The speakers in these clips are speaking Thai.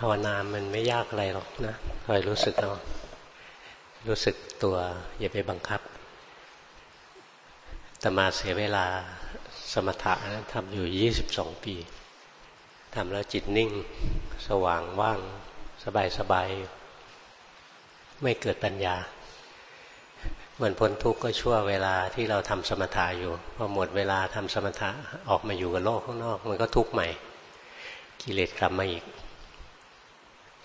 ภาวนามันไม่ยากอะไรหรอกนะคอยรู้สึกเอารู้สึกตัวอย่าไปบังคับแต่มาเสียเวลาสมถะนะทำอยู่ยี่สิบสองปีทำแล้วจิตนิ่ง สว่างว่าง สบายสบาย ไม่เกิดปัญญา เหมือนพ้นทุกข์ก็ชั่วเวลาที่เราทำสมถะอยู่ พอหมดเวลาทำสมถะออกมาอยู่กับโลกข้างนอก มันก็ทุกข์ใหม่ กิเลสกลับมาอีก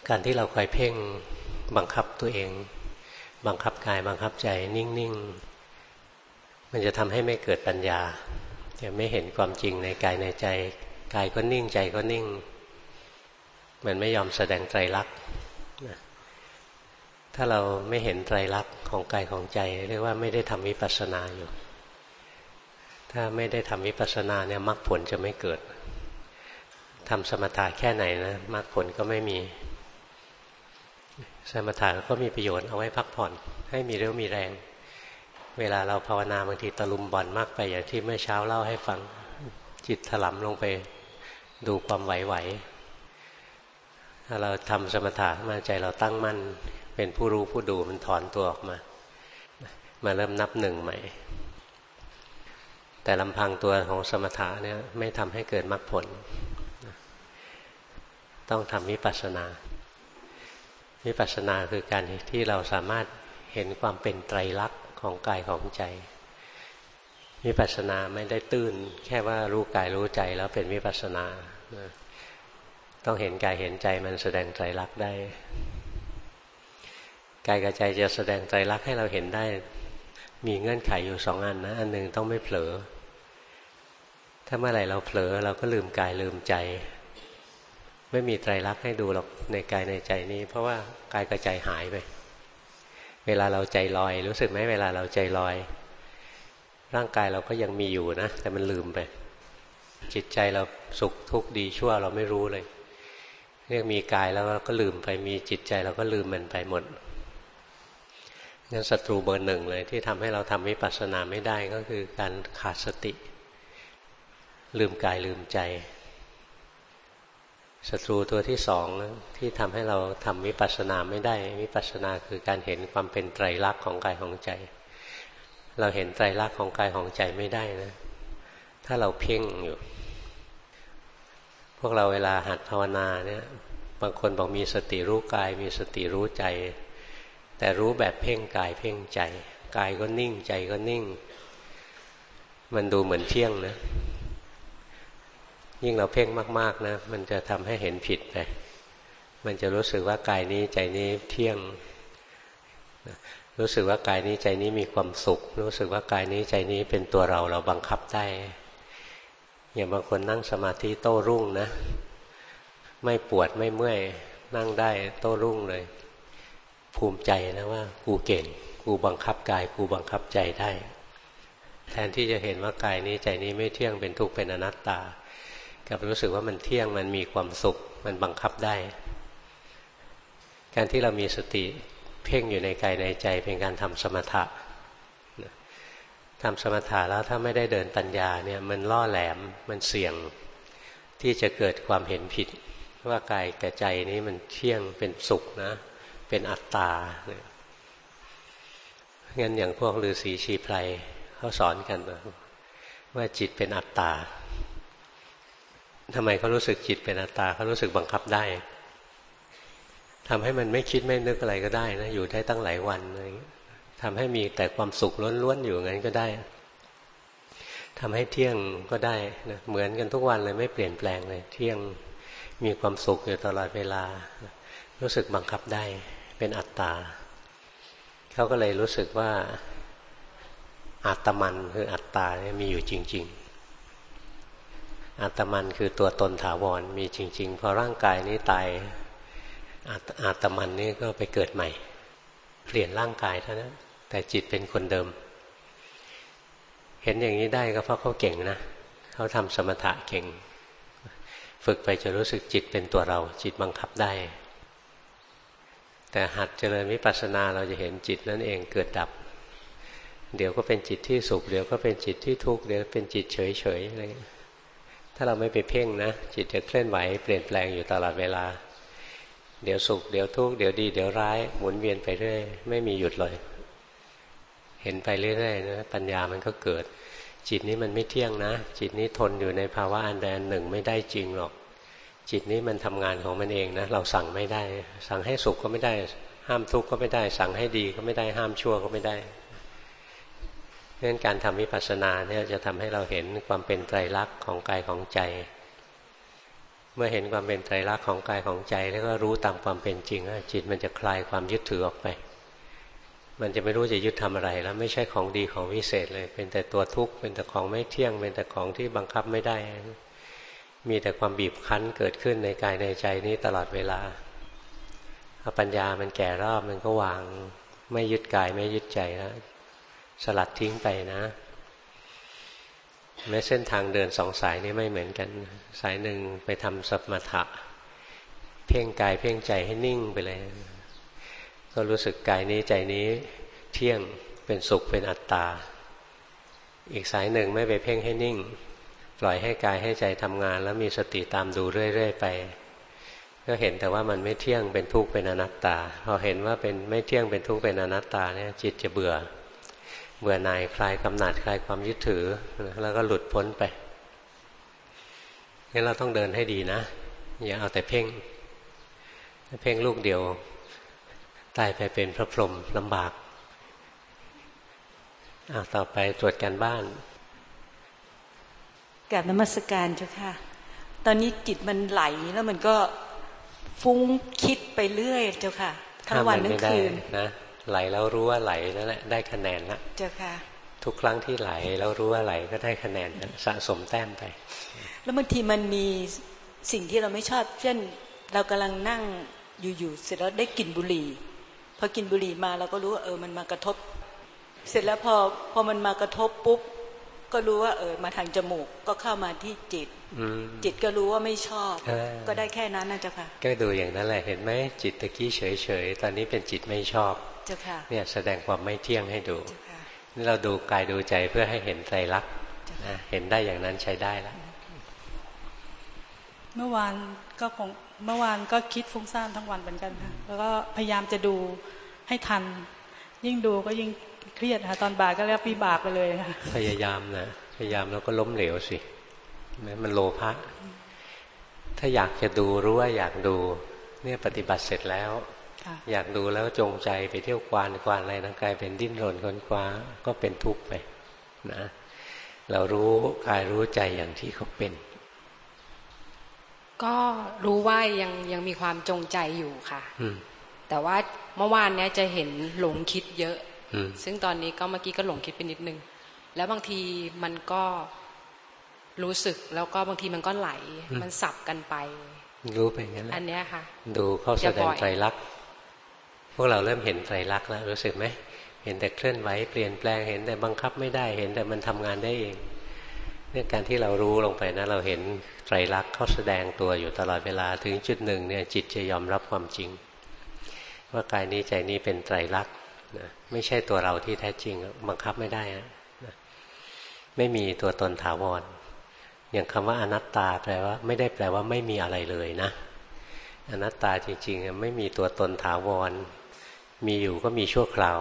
การที่เราคอยเพ่งบังคับตัวเอง บังคับกายบังคับใจนิ่งๆ มันจะทำให้ไม่เกิดปัญญา จะไม่เห็นความจริงในกายในใจ กายก็นิ่งใจก็นิ่ง มันไม่ยอมแสดงไตรลักษณ์ถ้าเราไม่เห็นไตรลักษณ์ของกายของใจ เรียกว่าไม่ได้ทำวิปัสสนาอยู่ ถ้าไม่ได้ทำวิปัสสนาเนี่ยมรรคผลจะไม่เกิดทำสมถะแค่ไหนนะมรรคผลก็ไม่มี สมถะก็มีประโยชน์เอาไว้พักผ่อน ให้มีเรี่ยวมีแรง เวลาเราภาวนาบางทีตะลุมบอลมากไปอย่างที่เมื่อเช้าเล่าให้ฟังจิตถลำลงไปดูความไหวๆถ้าเราทำสมถะมาใจเราตั้งมั่น เป็นผู้รู้ผู้ดูมันถอนตัวออกมา มาเริ่มนับหนึ่งใหม่ แต่ลำพังตัวของสมถะเนี่ยไม่ทำให้เกิดมรรคผล ต้องทำวิปัสสนา วิปัสสนาคือการที่เราสามารถเห็นความเป็นไตรลักษณ์ของกายของใจวิปัสสนาไม่ได้ตื้น แค่ว่ารู้กายรู้ใจแล้วเป็นวิปัสสนา ต้องเห็นกายเห็นใจมันแสดงไตรลักษณ์ได้ กายกับใจจะแสดงใจรักให้เราเห็นได้ มีเงื่อนไขอยู่สองอันนะ อันหนึ่งต้องไม่เผลอ ถ้าเมื่อไหร่เราเผลอเราก็ลืมกายลืมใจ ไม่มีไตรลักษณ์ให้ดูหรอกในกายในใจนี้ เพราะว่ากายกับใจหายไป เวลาเราใจลอย รู้สึกไหมเวลาเราใจลอย ร่างกายเราก็ยังมีอยู่นะ แต่มันลืมไป จิตใจเราสุขทุกข์ดีชั่วเราไม่รู้เลย เรียกมีกายแล้วก็ลืมไปมีจิตใจเราก็ลืมมันไปหมดงั้นศัตรูเบอร์หนึ่งเลยที่ทำให้เราทำวิปัสสนาไม่ได้ก็คือการขาดสติ ลืมกายลืมใจ ศัตรูตัวที่สองที่ทำให้เราทำวิปัสสนาไม่ได้วิปัสสนาคือการเห็นความเป็นไตรลักษณ์ของกายของใจ เราเห็นไตรลักษณ์ของกายของใจไม่ได้นะ ถ้าเราเพ่งอยู่ พวกเราเวลาหัดภาวนาเนี่ยบางคนบอกมีสติรู้กาย มีสติรู้ใจ แต่รู้แบบเพ่งกายเพ่งใจ กายก็นิ่งใจก็นิ่ง มันดูเหมือนเที่ยงนะ ยิ่งเราเพ่งมากๆนะมันจะทำให้เห็นผิดไปมันจะรู้สึกว่ากายนี้ใจนี้เที่ยง รู้สึกว่ากายนี้ใจนี้มีความสุข รู้สึกว่ากายนี้ใจนี้เป็นตัวเราเราบังคับได้ อย่างบางคนนั่งสมาธิโต้รุ่งนะ ไม่ปวดไม่เมื่อยนั่งได้โต้รุ่งเลย ภูมิใจนะว่า กูเก่ง กูบังคับกาย กูบังคับใจได้ แทนที่จะเห็นว่ากายนี้ใจนี้ไม่เที่ยงเป็นทุกข์เป็นอนัตตา กับรู้สึกว่ามันเที่ยงมันมีความสุข มันบังคับได้ การที่เรามีสติเพ่งอยู่ในกายในใจเป็นการทำสมถะทำสมถะแล้วถ้าไม่ได้เดินปัญญาเนี่ยมันล่อแหลมมันเสี่ยงที่จะเกิดความเห็นผิด ว่ากายกับใจนี้มันเที่ยงเป็นสุขนะ เป็นอัตตางั้นอย่างพวกฤาษีชีไพรเขาสอนกันว่าจิตเป็นอัตตา ทำไมเขารู้สึกจิตเป็นอัตตาเขารู้สึกบังคับได้ทำให้มันไม่คิดไม่นึกอะไรก็ได้นะอยู่ได้ตั้งหลายวันอะไรทำให้มีแต่ความสุขล้วนๆอยู่งั้นก็ได้ทำให้เที่ยงก็ได้นะเหมือนกันทุกวันเลยไม่เปลี่ยนแปลงเลย เที่ยงมีความสุขอยู่ตลอดเวลา รู้สึกบังคับได้เป็นอัตตาเขาก็เลยรู้สึกว่าอัตมันคืออัตตาเนี่ยมีอยู่จริง ๆ อัตมันคือตัวตนถาวรมีจริง ๆ พอร่างกายนี้ตายอัตมันนี่ก็ไปเกิดใหม่ เปลี่ยนร่างกายเท่านั้นแต่จิตเป็นคนเดิม เห็นอย่างนี้ได้ก็เพราะเขาเก่งนะเขาทำสมถะเก่ง ฝึกไปจะรู้สึกจิตเป็นตัวเรา จิตบังคับได้ แต่หัดเจริญวิปัสสนาเราจะเห็นจิตนั่นเองเกิดดับ เดี๋ยวก็เป็นจิตที่สุข เดี๋ยวก็เป็นจิตที่ทุกข์เดี๋ยวเป็นจิตเฉยเฉยอะไร ถ้าเราไม่ไปเพ่งนะจิตจะเคลื่อนไหวเปลี่ยนแปลงอยู่ตลอดเวลา เดี๋ยวสุขเดี๋ยวทุกข์เดี๋ยวดีเดี๋ยวร้ายหมุนเวียนไปเรื่อยไม่มีหยุดเลย เห็นไปเรื่อยๆนะปัญญามันก็เกิด จิตนี้มันไม่เที่ยงนะ จิตนี้ทนอยู่ในภาวะอันใดอันหนึ่งไม่ได้จริงหรอก จิตนี้มันทำงานของมันเองนะเราสั่งไม่ได้ สั่งให้สุขก็ไม่ได้ ห้ามทุกข์ก็ไม่ได้ สั่งให้ดีก็ไม่ได้ห้ามชั่วก็ไม่ได้ เพราะฉะนั้นการทำวิปัสสนาเนี่ยจะทำให้เราเห็นความเป็นไตรลักษณ์ของกายของใจ เมื่อเห็นความเป็นไตรลักษณ์ของกายของใจ แล้วก็รู้ตามความเป็นจริงจิตมันจะคลายความยึดถือออกไป มันจะไม่รู้จะยึดทำอะไรแล้วไม่ใช่ของดีของวิเศษเลย เป็นแต่ตัวทุกข์เป็นแต่ของไม่เที่ยง เป็นแต่ของที่บังคับไม่ได้ มีแต่ความบีบคั้นเกิดขึ้นในกายในใจนี้ตลอดเวลาพอปัญญามันแก่รอบมันก็วาง ไม่ยึดกายไม่ยึดใจแล้ว สลัดทิ้งไปนะแม้เส้นทางเดินสองสายนี้ไม่เหมือนกัน สายหนึ่งไปทำสมถะ เพ่งกายเพ่งใจให้นิ่งไปเลย ก็รู้สึกกายนี้ใจนี้เที่ยงเป็นสุขเป็นอัตตา อีกสายหนึ่งไม่ไปเพ่งให้นิ่ง ปล่อยให้กายให้ใจทำงาน แล้วมีสติตามดูเรื่อย ๆ ไป ก็เห็นแต่ว่ามันไม่เที่ยงเป็นทุกข์เป็นอนัตตา พอเห็นว่าเป็นไม่เที่ยงเป็นทุกข์เป็นอนัตตาเนี่ยจิตจะเบื่อ เบื่อหน่ายคลายกำหนัดคลายความยึดถือ แล้วก็หลุดพ้นไปงั้นเราต้องเดินให้ดีนะ อย่าเอาแต่เพ่ง เพ่งลูกเดียว ตายไปเป็นพระพรหมลำบากอาต่อไปตรวจการบ้านกาบนมัสการเจ้าค่ะ ตอนนี้จิตมันไหลแล้วมันก็ฟุ้งคิดไปเรื่อยเจ้าค่ะทั้งวันทั้งคืนนะ ไหลแล้วรู้ว่าไหลนั่นแหละได้คะแนนละเจ้าค่ะ ทุกครั้งที่ไหลแล้วรู้ว่าไหลก็ได้คะแนนสะสมแต้มไป แล้วบางทีมันมีสิ่งที่เราไม่ชอบ เช่น เรากำลังนั่งอยู่ๆเสร็จแล้วได้กลิ่นบุหรี่พอกินบุหรี่มาเราก็รู้ว่าเออมันมากระทบ เสร็จแล้วพอพอมันมากระทบปุ๊บก็รู้ว่า เออ มาทางจมูกก็เข้ามาที่จิตจิตก็รู้ว่าไม่ชอบ ก็ได้แค่นั้นนะเจ้าค่ะ ก็ดูอย่างนั้นแหละเห็นไหมจิตตะกี้เฉยๆตอนนี้เป็นจิตไม่ชอบจ้าค่ะ เนี่ยแสดงความไม่เที่ยงให้ดูนี่เราดูกายดูใจเพื่อให้เห็นไตรลักษณ์นะเห็นได้อย่างนั้นใช้ได้แล้วเมื่อวานก็คงเมื่อวานก็คิดฟุ้งซ่านทั้งวันเหมือนกันค่ะแล้วก็พยายามจะดูให้ทัน ยิ่งดูก็ยิ่งเครียดค่ะตอนบ่ายก็เรียกปีบากไปเลยค่ะพยายามนะพยายามแล้วก็ล้มเหลวสิแม้มันโลภะถ้าอยากจะดูรู้ว่าอยากดู เนี่ยปฏิบัติเสร็จแล้ว อยากดูแล้วจงใจไปเที่ยวควานควานอะไรนะกลายเป็นดิ้นรนคนคว้าก็เป็นทุกข์ไปนะเรารู้กายรู้ใจอย่างที่เขาเป็น ก็รู้ว่ายังยังมีความจงใจอยู่ค่ะแต่ว่าเมื่อวานเนี้ยจะเห็นหลงคิดเยอะซึ่งตอนนี้ก็เมื่อกี้ก็หลงคิดไปนิดนึง แล้วบางทีมันก็รู้สึกแล้วก็บางทีมันก็ไหล มันสับกันไป รู้ไปงั้นแหละอันนี้ค่ะ ดูเข้าแสดงใจรัก พวกเราเริ่มเห็นไตรลักษณ์แล้วรู้สึกไหมเห็นแต่เคลื่อนไหวเปลี่ยนแปลงเห็นแต่บังคับไม่ได้เห็นแต่มันทำงานได้เองเนี่ยการที่เรารู้ลงไปนะเราเห็นไตรลักษณ์เขาแสดงตัวอยู่ตลอดเวลาถึงจุดหนึ่งเนี่ยจิตจะยอมรับความจริง ว่ากายนี้ใจนี้เป็นไตรลักษณ์นะไม่ใช่ตัวเราที่แท้จริง บังคับไม่ได้นะไม่มีตัวตนถาวร อย่างคำว่าอนัตตาแปลว่า ไม่ได้แปลว่าไม่มีอะไรเลยนะ อนัตตาจริงๆไม่มีตัวตนถาวร มีอยู่ก็มีชั่วคราว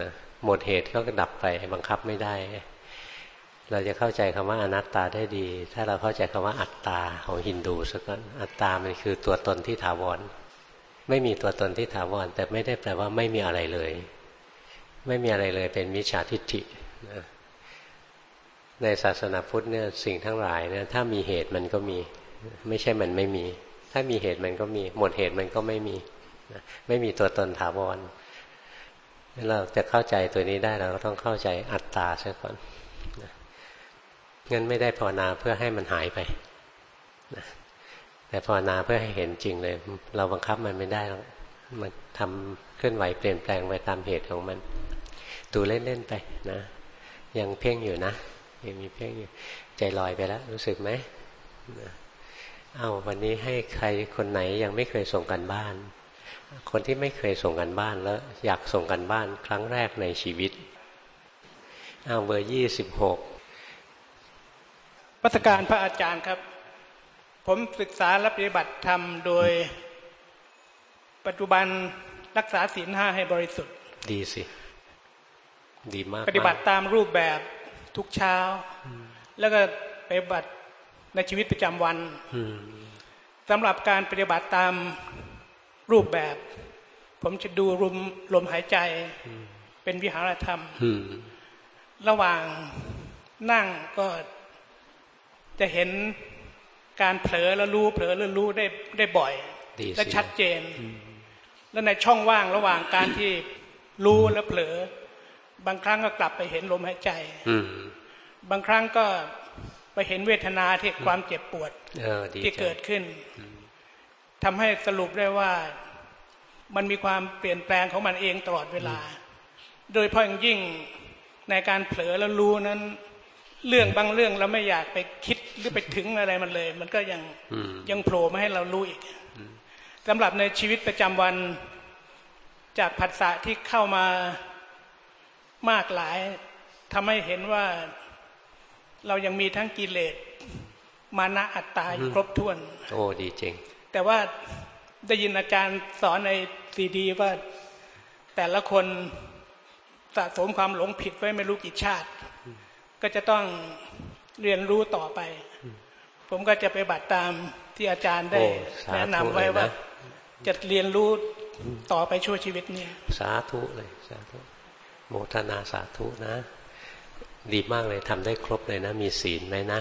นะหมดเหตุก็ดับไปบังคับไม่ได้ เราจะเข้าใจคำว่าอนัตตาได้ดี ถ้าเราเข้าใจคำว่าอัตตาของฮินดูสักก่อนอัตตามันคือตัวตนที่ถาวร ไม่มีตัวตนที่ถาวร แต่ไม่ได้แปลว่าไม่มีอะไรเลย ไม่มีอะไรเลยเป็นมิจฉาทิฏฐินะในศาสนาพุทธเนี่ยสิ่งทั้งหลายเนี่ยถ้ามีเหตุมันก็มี ไม่ใช่มันไม่มี ถ้ามีเหตุมันก็มี หมดเหตุมันก็ไม่มี ไม่มีตัวตนถาวรเราจะเข้าใจตัวนี้ได้เราก็ต้องเข้าใจอัตตาซะก่อนงั้นไม่ได้ภาวนาเพื่อให้มันหายไปแต่ภาวนาเพื่อให้เห็นจริงเลย เราบังคับมันไม่ได้หรอกมันทำเคลื่อนไหวเปลี่ยนแปลงไปตามเหตุของมัน ดูเล่นๆไปนะ ยังเพ่งอยู่นะยังมีเพ่งอยู่ใจลอยไปแล้ว รู้สึกไหมเอาวันนี้ให้ใครคนไหนยังไม่เคยส่งกันบ้าน คนที่ไม่เคยส่งกันบ้านแล้ว อยากส่งกันบ้านครั้งแรกในชีวิตเอาเบอร์ยี่สิบหกปัสการพระอาจารย์ครับ ผมศึกษาและปฏิบัติธรรมโดย ปัจจุบันรักษาศีลห้าให้บริสุทธิ์ ดีสิ ดีมาก ปฏิบัติตามรูปแบบทุกเช้า แล้วก็ปฏิบัติในชีวิตประจำวันสำหรับการปฏิบัติตาม รูปแบบ ผมจะดูลมลมหายใจ เป็นวิหารธรรมระหว่างนั่งก็จะเห็นการเผลอแล้วรู้ เผลอแล้วรู้ได้ได้บ่อย และชัดเจน แล้วในช่องว่างระหว่างการที่รู้และเผลอ บางครั้งก็กลับไปเห็นลมหายใจบางครั้งก็ไปเห็นเวทนาที่ความเจ็บปวดที่เกิดขึ้น ทำให้สรุปได้ว่ามันมีความเปลี่ยนแปลงของมันเองตลอดเวลา โดยเพราะอย่างยิ่งในการเผลอแล้วรู้นั้น เรื่องบางเรื่องเราไม่อยากไปคิดหรือไปถึงอะไรมันเลย มันก็ยังยังโผล่มาให้เรารู้อีกสำหรับในชีวิตประจำวันจากผัสสะที่เข้ามามากหลายทำให้เห็นว่าเรายังมีทั้งกิเลสมานะอัตตาอยู่ครบถ้วน โอ้ดีจริง แต่ว่าได้ยินอาจารย์สอนในซีดีว่าแต่ละคนสะสมความหลงผิดไว้ไม่รู้กี่ชาติ ก็จะต้องเรียนรู้ต่อไป ผมก็จะไปบัตรตามที่อาจารย์ได้แนะนำไว้ว่า จะเรียนรู้ต่อไปชั่วชีวิตนี้สาธุเลยสาธุโมทนาสาธุนะ ดีมากเลยทำได้ครบเลยนะ มีศีลไหมนะ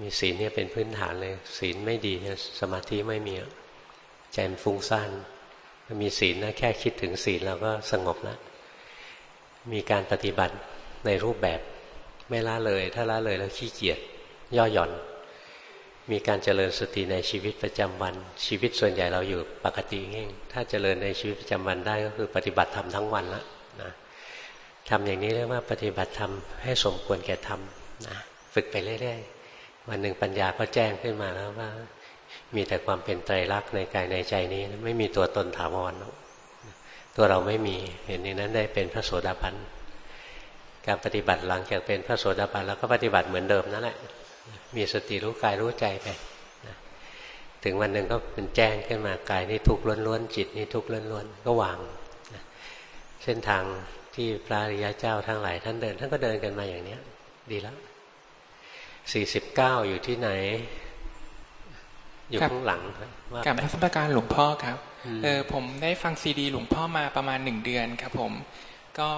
มีศีลเนี่ยเป็นพื้นฐานเลย ศีลไม่ดีเนี่ยสมาธิไม่มีใจมันฟุ้งซ่านมีศีลนะแค่คิดถึงศีลเราก็สงบแล้วมีการปฏิบัติในรูปแบบไม่ละเลย ถ้าละเลยแล้วขี้เกียจย่อหย่อน มีการเจริญสติในชีวิตประจำวัน ชีวิตส่วนใหญ่เราอยู่ปกติเองถ้าเจริญในชีวิตประจำวันได้ก็คือปฏิบัติธรรมทั้งวันละนะทำอย่างนี้เรียกว่าปฏิบัติธรรมให้สมควรแก่ธรรมนะฝึกไปเรื่อยๆ วันหนึ่งปัญญาก็แจ้งขึ้นมาแล้วว่า มีแต่ความเป็นไตรลักษณ์ในกายในใจนี้ ไม่มีตัวตนถาวรตัวเราไม่มีเห็นนี้นั้นได้เป็นพระโสดาบันการปฏิบัติหลังจากเป็นพระโสดาบันแล้วก็ปฏิบัติเหมือนเดิมนั่นแหละ มีสติรู้กายรู้ใจไปถึงวันหนึ่งก็เป็นแจ้งขึ้นมากายนี่ทุกข์ล้วนๆจิตนี่ทุกข์ล้วนๆก็วางเส้นทางที่พระอริยเจ้าทั้งหลายท่านเดิน ท่านก็เดินกันมาอย่างเนี้ย ดีแล้ว สี่สิบเก้าอยู่ที่ไหน อยู่ข้างหลังว่ากับนักสมการหลวงพ่อครับเออผมได้ฟังซีดี หลวงพ่อมาประมาณหนึ่งเดือนครับ ผมก็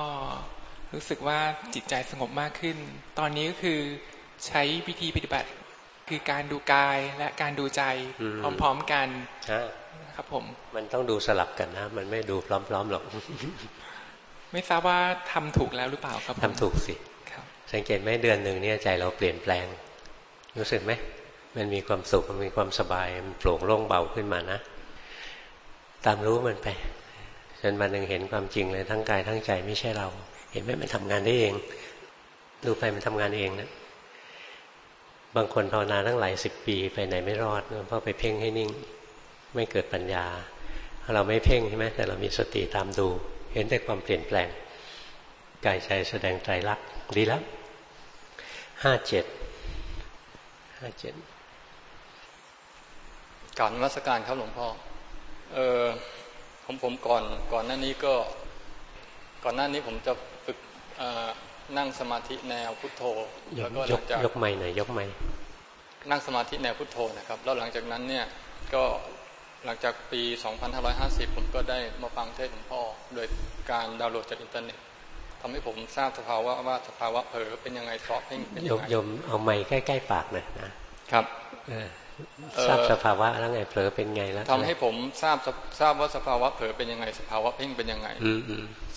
รู้สึกว่าจิตใจสงบมากขึ้น ตอนนี้ก็คือใช้วิธีปฏิบัติ คือการดูกายและการดูใจพร้อมๆกันครับ ผม มันต้องดูสลับกันนะ มันไม่ดูพร้อมๆหรอกไม่ทราบว่าทำถูกแล้วหรือเปล่าครับทำถูกสิ สังเกตไหมเดือนหนึ่งเนี่ยใจเราเปลี่ยนแปลง รู้สึกไหมมันมีความสุขมันมีความสบายมันโปร่งโล่งเบาขึ้นมานะ ตามรู้มันไปจนมาหนึ่งเห็นความจริงเลยทั้งกายทั้งใจไม่ใช่เรา เห็นไหมมันทำงานได้เอง ดูไปมันทำงานเองนะบางคนภาวนาตั้งหลายสิบปีไปไหนไม่รอดเพราะไปเพ่งให้นิ่ง ไม่เกิดปัญญา เราไม่เพ่งใช่ไหมแต่เรามีสติตามดู เห็นแต่ความเปลี่ยนแปลงกายใจแสดงใจรักดีแล้ว ห้าเจ็ดห้าเจ็ดก่อนวัสการครับหลวงพ่อเออผมผมก่อนก่อนหน้านี้ก็ ก่อนหน้านี้ผมจะฝึกนั่งสมาธิแนวพุทโธแล้วก็หลังจากยกไม่หน่อยยกไม่นั่งสมาธิแนวพุทโธนะครับ แล้วหลังจากนั้นเนี่ยก็หลังจากปี 2550 ผมก็ได้มาฟังเทศหลวงพ่อ โดยการดาวน์โหลดจากอินเทอร์เน็ต ทำให้ผมทราบสภาวะว่าสภาวะเผลอเป็นยังไงเพราะเป็นยังไงยมเอาไม้ใกล้ๆปากหน่อยนะครับทราบสภาวะแล้วไงเผลอเป็นไงแล้วทำให้ผมทราบทราบว่าสภาวะเผลอเป็นยังไง สภาวะเพ่งเป็นยังไง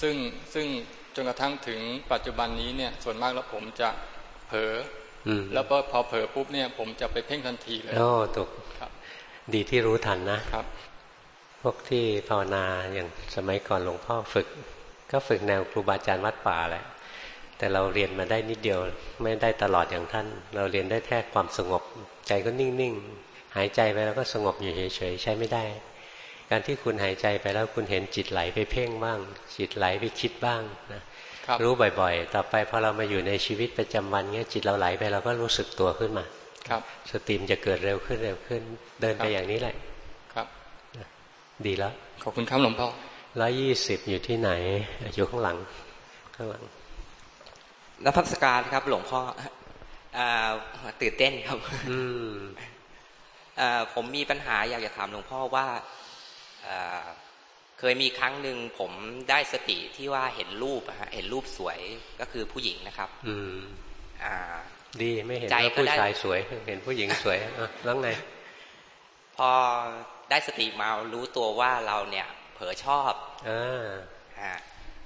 ซึ่งซึ่งจนกระทั่งถึงปัจจุบันนี้เนี่ย ส่วนมากแล้วผมจะเผลอแล้วพอเผลอปุ๊บเนี่ย ผมจะไปเพ่งทันทีเลยโอ้ถูกดีที่รู้ทันนะครับ พวกที่ภาวนาอย่างสมัยก่อนหลวงพ่อฝึก ก็ฝึกแนวครูบาอาจารย์วัดป่าแหละ แต่เราเรียนมาได้นิดเดียว ไม่ได้ตลอดอย่างท่าน เราเรียนได้แค่ความสงบ ใจก็นิ่งหายใจไปแล้วก็สงบอยู่เฉยๆ ใช้ไม่ได้ การที่คุณหายใจไปแล้วคุณเห็นจิตไหลไปเพ่งบ้าง จิตไหลไปคิดบ้างนะรรู้บ่อยๆ ต่อไปพอเรามาอยู่ในชีวิตประจำวันเงี้ยจิตเราไหลไปเราก็รู้สึกตัวขึ้นมา ครับ สติมจะเกิดเร็วขึ้นเร็วขึ้น เดินไปอย่างนี้แหละ ครับ ดีแล้ว ขอบคุณครับหลวงพ่อ ร้อยยี่สิบอยู่ที่ไหน อยู่ข้างหลัง ข้างหลังนักพัฒการครับ หลวงพ่อตื่นเต้นครับผมมีปัญหาอยากจะถามหลวงพ่อว่าเคยมีครั้งหนึ่งผมได้สติที่ว่าเห็นรูปฮะเห็นรูปสวยก็คือผู้หญิงนะครับ อืม อ่า ดีไม่เห็นว่าผู้ชายสวย เห็นผู้หญิงสวยแล้วไงพอได้สติมารู้ตัวว่าเราเนี่ย เผลอชอบอ่า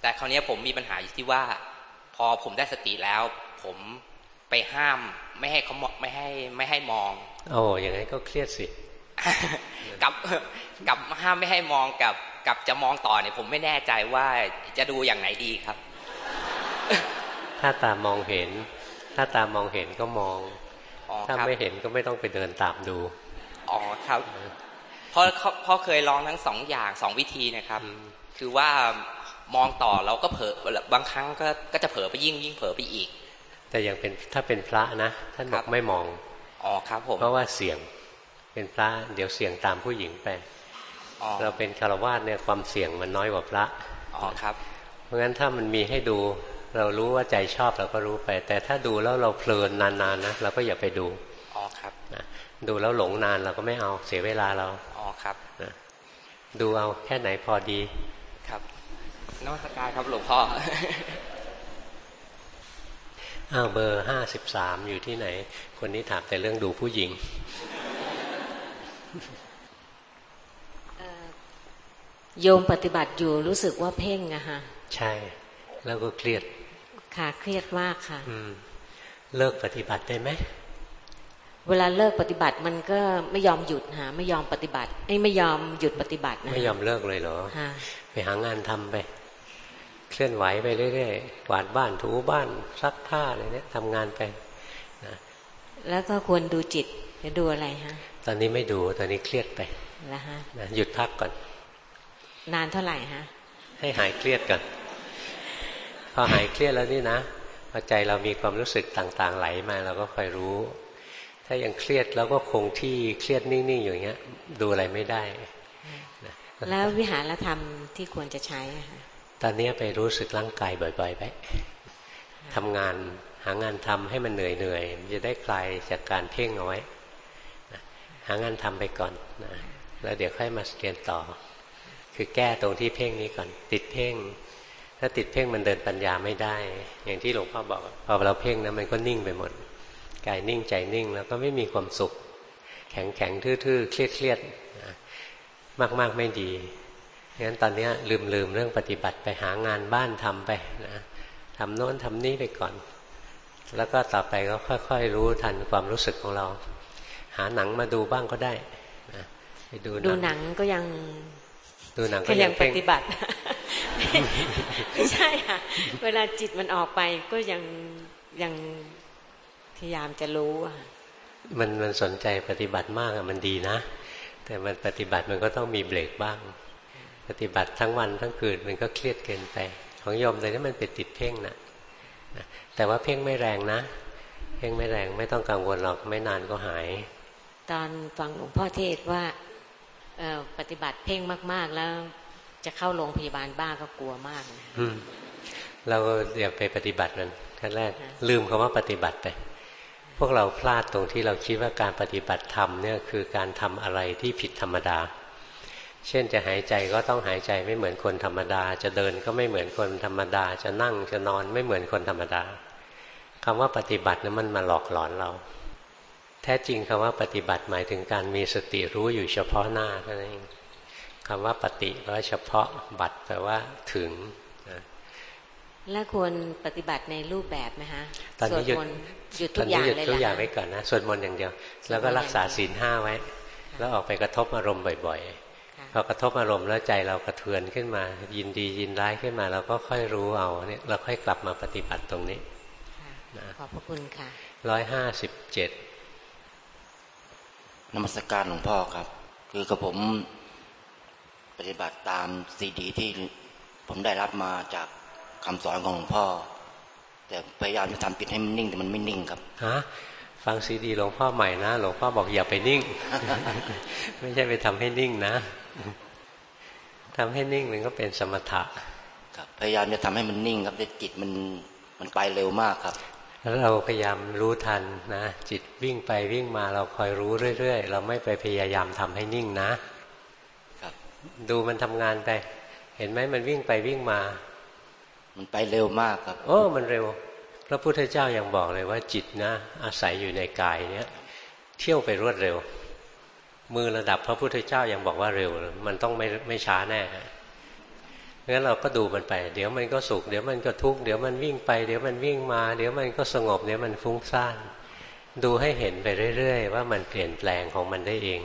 แต่คราวนี้ผมมีปัญหาอยู่ที่ว่า พอผมได้สติแล้ว ผมไปห้ามไม่ให้เขาไม่ให้ไม่ให้มอง โอ้อย่างนี้ก็เครียดสิกับกับห้ามไม่ให้มองกับกับจะมองต่อเนี่ยผมไม่แน่ใจว่าจะดูอย่างไหนดีครับ ถ้าตามองเห็น ถ้าตามมองเห็นก็มองถ้าไม่เห็นก็ไม่ต้องไปเดินตามดู อ๋อครับ เพราะเพราะเคยลองทั้งสองอย่างสองวิธีนะครับ คือว่ามองต่อเราก็เผลอบางครั้งก็ก็จะเผลอไปยิ่งยิ่งเผลอไปอีก แต่ยังเป็นถ้าเป็นพระนะท่านบอกไม่มองอ๋อครับผมเพราะว่าเสี่ยงเป็นพระเดี๋ยวเสี่ยงตามผู้หญิงไปเราเป็นคารวาสเนี่ยความเสี่ยงมันน้อยกว่าพระอ๋อครับ เพราะงั้นถ้ามันมีให้ดู เรารู้ว่าใจชอบเราก็รู้ไป แต่ถ้าดูแล้วเราเพลินนานๆนะเราก็อย่าไปดูอ๋อครับนะดูแล้วหลงนานเราก็ไม่เอาเสียเวลาเรา อ๋อครับนะดูเอาแค่ไหนพอดีครับนวัตการครับหลวงพ่ออ้าวเบอร์ห้าสิบสามอยู่ที่ไหน คนนี้ถามแต่เรื่องดูผู้หญิงโยมปฏิบัติอยู่รู้สึกว่าเพ่งอะฮะใช่ แล้วก็เครียด ค่ะเครียดมากค่ะอืมเลิกปฏิบัติได้ไหม เวลาเลิกปฏิบัติมันก็ไม่ยอมหยุดฮะไม่ยอมปฏิบัติไอ้ไม่ยอมหยุดปฏิบัตินะไม่ยอมเลิกเลยเหรอไปหางานทำไป เคลื่อนไหวไปเรื่อยๆกวาดบ้านถูบ้านซักผ้าอะไรเนี้ยทำงานไปนะแล้วก็ควรดูจิตจะดูอะไรฮะ ตอนนี้ไม่ดูตอนนี้เครียดไปแล้วฮะหยุดพักก่อน นานเท่าไหร่ฮะ ให้หายเครียดก่อนพอหายเครียดแล้วนี่นะพอใจเรามีความรู้สึกต่างๆ ไหลมาเราก็ค่อยรู้ ถ้ายังเครียดแล้วก็คงที่เครียดนิ่งๆอยู่อย่างเงี้ย ดูอะไรไม่ได้ แล้ววิหารธรรมที่ควรจะใช้ะตอนนี้ไปรู้สึกร่างกายบ่อยๆไปทำงานหางานทำให้มันเหนื่อยๆจะได้คลายจากการเพ่งเอาไว้หางานทำไปก่อนนะแล้วเดี๋ยวค่อยมาเรียนต่อ คือแก้ตรงที่เพ่งนี้ก่อน ติดเพ่ง ถ้าติดเพ่งมันเดินปัญญาไม่ได้ อย่างที่หลวงพ่อบอกพอเราเพ่งนะมันก็นิ่งไปหมด กายนิ่งใจนิ่ง แล้วก็ไม่มีความสุข แข็งแข็งทื่อๆ เครียดเครียดมากมากไม่ดีงั้นตอนนี้ลืมลืมเรื่องปฏิบัติไปหางานบ้านทำไปนะทำโน้นทำนี้ไปก่อน แล้วก็ต่อไปก็ค่อย ๆ รู้ทันความรู้สึกของเรา หาหนังมาดูบ้างก็ได้นะไปดูดูหนังก็ยังดูหนังก็ยังปฏิบัติไม่ใช่ค่ะ เวลาจิตมันออกไปก็ยังยัง พยายามจะรู้อะมันมันสนใจปฏิบัติมากอะมันดีนะ แต่มันปฏิบัติมันก็ต้องมีเบรกบ้าง ปฏิบัติทั้งวันทั้งคืนมันก็เครียดเกินไป ของโยมเลยนี่มันเป็นติดเพ่งนะแต่ว่าเพ่งไม่แรงนะ เพ่งไม่แรงไม่ต้องกังวลหรอกไม่นานก็หาย ตอนฟังหลวงพ่อเทศว่าปฏิบัติเพ่งมาก ๆ แล้ว จะเข้าโรงพยาบาลบ้าก็กลัวมากนะเราอย่าไปปฏิบัติมันขั้นแรก ลืมคำว่าปฏิบัติไป พวกเราพลาดตรงที่เราคิดว่าการปฏิบัติธรรมเนี่ยคือการทำอะไรที่ผิดธรรมดา เช่นจะหายใจก็ต้องหายใจไม่เหมือนคนธรรมดา จะเดินก็ไม่เหมือนคนธรรมดา จะนั่งจะนอนไม่เหมือนคนธรรมดาคำว่าปฏิบัตินั้นมันมาหลอกหลอนเรา แท้จริงคำว่าปฏิบัติหมายถึงการมีสติรู้อยู่เฉพาะหน้าเท่านั้นเองคำว่าปฏิแปลว่าเฉพาะบัตรแปลว่าถึงและควรปฏิบัติในรูปแบบไหมฮะตอนนี้หยุด หยุดทุกอย่างเลยทุกอย่างไว้ก่อนนะสวดมนต์อย่างเดียว แล้วก็รักษาศีลห้าไว้ แล้วออกไปกระทบอารมณ์บ่อยๆพอกระทบอารมณ์แล้วใจเรากระเทือนขึ้นมา ยินดียินร้ายขึ้นมา เราก็ค่อยรู้เอาเนี่ยเราค่อยกลับมาปฏิบัติตรงนี้ขอบพระคุณค่ะร้อยห้าสิบเจ็ดนมัสกการหลวงพ่อครับ คือกับผมปฏิบัติตามซีดีที่ผมได้รับมาจากคำสอนของหลวงพ่อ แต่พยายามจะทำปิดให้มันนิ่งแต่มันไม่นิ่งครับฮะฟังซีดีหลวงพ่อใหม่นะหลวงพ่อบอกอย่าไปนิ่ง ไม่ใช่ไปทำให้นิ่งนะทำให้นิ่งมันก็เป็นสมถะครับพยายามจะทำให้มันนิ่ง ครับแต่จิตมันมันไปเร็วมากครับ แล้วเราพยายามรู้ทันนะ จิตวิ่งไปวิ่งมาเราคอยรู้เรื่อยๆ เราไม่ไปพยายามทำให้นิ่งนะ ครับ ดูมันทำงานไป เห็นไหมมันวิ่งไปวิ่งมา มันไปเร็วมากครับโอ้มันเร็ว พระพุทธเจ้ายังบอกเลยว่าจิตนะ อาศัยอยู่ในกายเนี้ยเที่ยวไปรวดเร็ว มือระดับพระพุทธเจ้ายังบอกว่าเร็ว มันต้องไม่ไม่ช้าแน่งั้นเราก็ดูมันไป เดี๋ยวมันก็สุข เดี๋ยวมันก็ทุกข์ เดี๋ยวมันวิ่งไป เดี๋ยวมันวิ่งมา เดี๋ยวมันก็สงบ เดี๋ยวมันฟุ้งซ่าน ดูให้เห็นไปเรื่อยๆ ว่ามันเปลี่ยนแปลงของมันได้เอง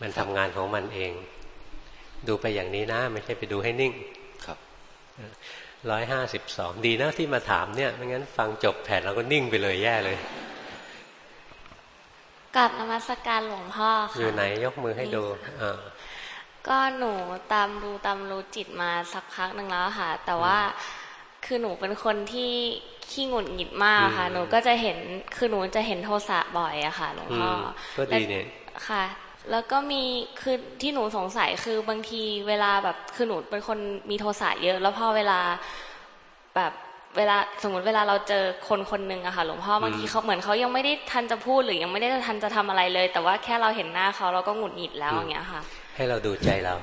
มันทำงานของมันเอง ดูไปอย่างนี้นะ ไม่ใช่ไปดูให้นิ่ง ครับ ร้อยห้าสิบสองดีนะที่มาถามเนี่ยไม่งั้นฟังจบแผ่นเราก็นิ่งไปเลยแย่เลยกับนมัสการหลวงพ่อค่ะอยู่ไหนยกมือให้ดูอ่าก็หนูตามดูตามรู้จิตมาสักพักหนึ่งแล้วค่ะ แต่ว่าคือหนูเป็นคนที่ขี้หงุดหงิดมากค่ะ หนูก็จะเห็นคือหนูจะเห็นโทสะบ่อยอะค่ะหลวงพ่อก็ดีเนี่ยค่ะ แล้วก็มีคือที่หนูสงสัยคือบางทีเวลาแบบคือหนูเป็นคนมีโทสะเยอะ แล้วพอเวลาแบบเวลาสมมติเวลาเราเจอคนคนหนึ่งอะค่ะหลวงพ่อบางทีเขาเหมือนเขายังไม่ได้ทันจะพูดหรือยังไม่ได้ทันจะทำอะไรเลย แต่ว่าแค่เราเห็นหน้าเขาเราก็หงุดหงิดแล้วอย่างเงี้ยค่ะ ให้เราดูใจเรา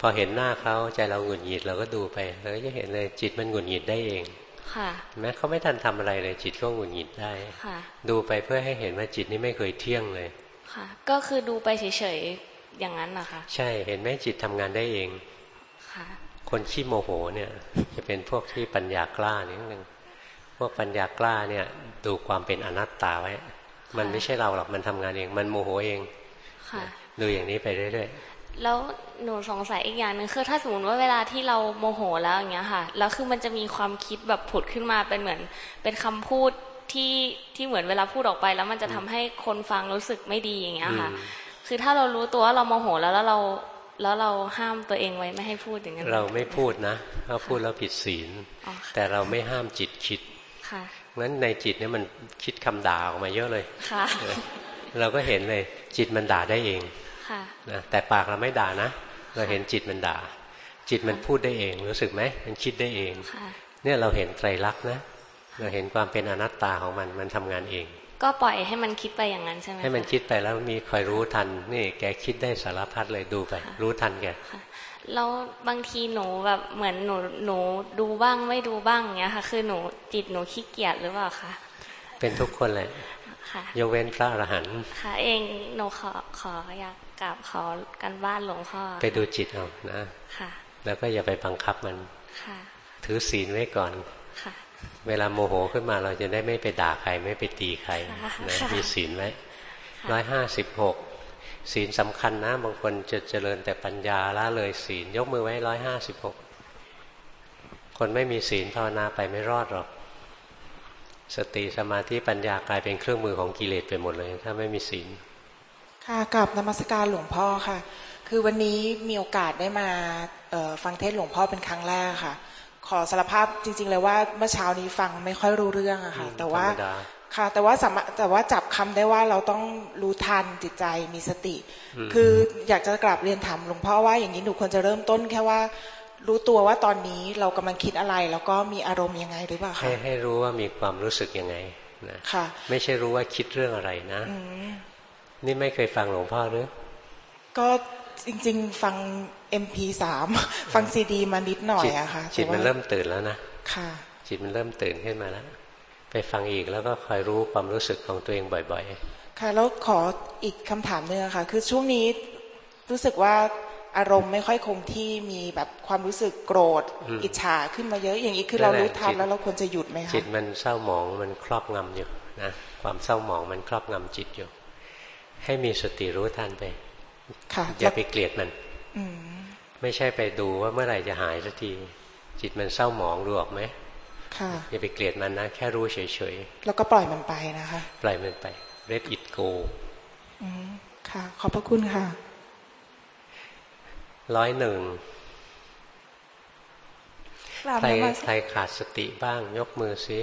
พอเห็นหน้าเขาใจเราหงุดหงิดเราก็ดูไปเราก็จะเห็นเลยจิตมันหงุดหงิดได้เองค่ะแม้เขาไม่ทันทำอะไรเลยจิตก็หงุดหงิดได้ค่ะ ดูไปเพื่อให้เห็นว่าจิตนี้ไม่เคยเที่ยงเลย ค่ะ ก็คือดูไปเฉยๆอย่างนั้นนะคะ ใช่เห็นไหมจิตทำงานได้เองค่ะ คนขี้โมโหเนี่ย จะเป็นพวกที่ปัญญากล้านิดนึงพวกปัญญากล้าเนี่ย ดูความเป็นอนัตตาไว้ มันไม่ใช่เราหรอกมันทำงานเอง มันโมโหเองค่ะ ดูอย่างนี้ไปเรื่อยๆแล้วหนูสงสัยอีกอย่างหนึ่งคือถ้าสมมติว่าเวลาที่เราโมโหแล้วอย่างเงี้ยค่ะ แล้วคือมันจะมีความคิดแบบผุดขึ้นมาเป็นเหมือน เป็นคำพูด ที่ที่เหมือนเวลาพูดออกไปแล้วมันจะทำให้คนฟังรู้สึกไม่ดีอย่างเงี้ยค่ะ คือถ้าเรารู้ตัวว่าเราโมโหแล้วแล้วเราแล้วเราห้ามตัวเองไว้ไม่ให้พูดอย่างนั้นเราไม่พูดนะถ้าพูดแล้วผิดศีล แต่เราไม่ห้ามจิตคิดค่ะงั้นในจิตเนี่ยมันคิดคำด่าออกมาเยอะเลยค่ะเราก็เห็นเลยจิตมันด่าได้เองนะแต่ปากเราไม่ด่านะ เราเห็นจิตมันด่า จิตมันพูดได้เองรู้สึกไหมมันคิดได้เองเนี่ยเราเห็นไตรลักษณ์นะ เราเห็นความเป็นอนัตตาของมันมันทำงานเอง ก็ปล่อยให้มันคิดไปอย่างนั้นใช่ไหมให้มันคิดไปแล้วมีคอยรู้ทันนี่แกคิดได้สารพัดเลยดูไป รู้ทันแกแล้วบางทีหนูแบบเหมือนหนูหนูดูบ้างไม่ดูบ้างเงี้ยค่ะ คือหนูจิตหนูขี้เกียจหรือเปล่าคะเป็นทุกคนเลยยกเว้นพระอรหันต์ค่ะ เองหนูขอขออยากกราบขอกันบ้านหลวงพ่อไปดูจิตเอานะค่ะ แล้วก็อย่าไปบังคับมันค่ะ ถือศีลไว้ก่อนค่ะ เวลาโมโหขึ้นมาเราจะได้ไม่ไปด่าใครไม่ไปตีใครนะมีศีลไว้ร้อยห้าสิบหกศีลสำคัญนะ บางคนจะเจริญแต่ปัญญาละเลยศีลยกมือไว้ร้อยห้าสิบหกคนไม่มีศีลภาวนาไปไม่รอดหรอก สติสมาธิปัญญากลายเป็นเครื่องมือของกิเลสไปหมดเลย ถ้าไม่มีศีล ค่ะกับนมัสการหลวงพ่อค่ะ คือวันนี้มีโอกาสได้มาฟังเทศหลวงพ่อเป็นครั้งแรกค่ะ ขอสารภาพจริง ๆ เลยว่าเมื่อเช้านี้ฟังไม่ค่อยรู้เรื่องอะค่ะ แต่ว่าค่ะ แต่ว่าสามารถแต่ว่าจับคำได้ว่าเราต้องรู้ทันจิตใจมีสติ คืออยากจะกลับเรียนถามหลวงพ่อว่าอย่างนี้หนูควรจะเริ่มต้นแค่ว่า รู้ตัวว่าตอนนี้เรากำลังคิดอะไร แล้วก็มีอารมณ์ยังไงหรือเปล่าคะให้ให้รู้ว่ามีความรู้สึกยังไงนะค่ะ ไม่ใช่รู้ว่าคิดเรื่องอะไรนะนี่ไม่เคยฟังหลวงพ่อหรือก็จริง ๆ ฟัง MP3 ฟังซีดีมานิดหน่อยอะค่ะจิตมันเริ่มตื่นแล้วนะค่ะ จิตมันเริ่มตื่นขึ้นมาแล้วไปฟังอีกแล้วก็คอยรู้ความรู้สึกของตัวเองบ่อย ๆ ค่ะ แล้วขออีกคำถามหนึ่งค่ะ คือช่วงนี้รู้สึกว่าอารมณ์ไม่ค่อยคงที่มีแบบความรู้สึกโกรธ อิจฉาขึ้นมาเยอะอย่างนี้คือเรารู้ทันแล้วเราควรจะหยุดไหมคะจิตมันเศร้าหมองมันครอบงำอยู่นะความเศร้าหมองมันครอบงำจิตอยู่ ให้มีสติรู้ทันไป อย่าไปเกลียดมัน ไม่ใช่ไปดูว่าเมื่อไหร่จะหายสักที จิตมันเศร้าหมองรู้ออกไหมอย่าไปเกลียดมันนะแค่รู้เฉยๆแล้วก็ปล่อยมันไปนะคะ ปล่อยมันไป let it go ค่ะ ขอบพระคุณค่ะร้อยหนึ่งใครใครขาดสติบ้าง ยกมือสิ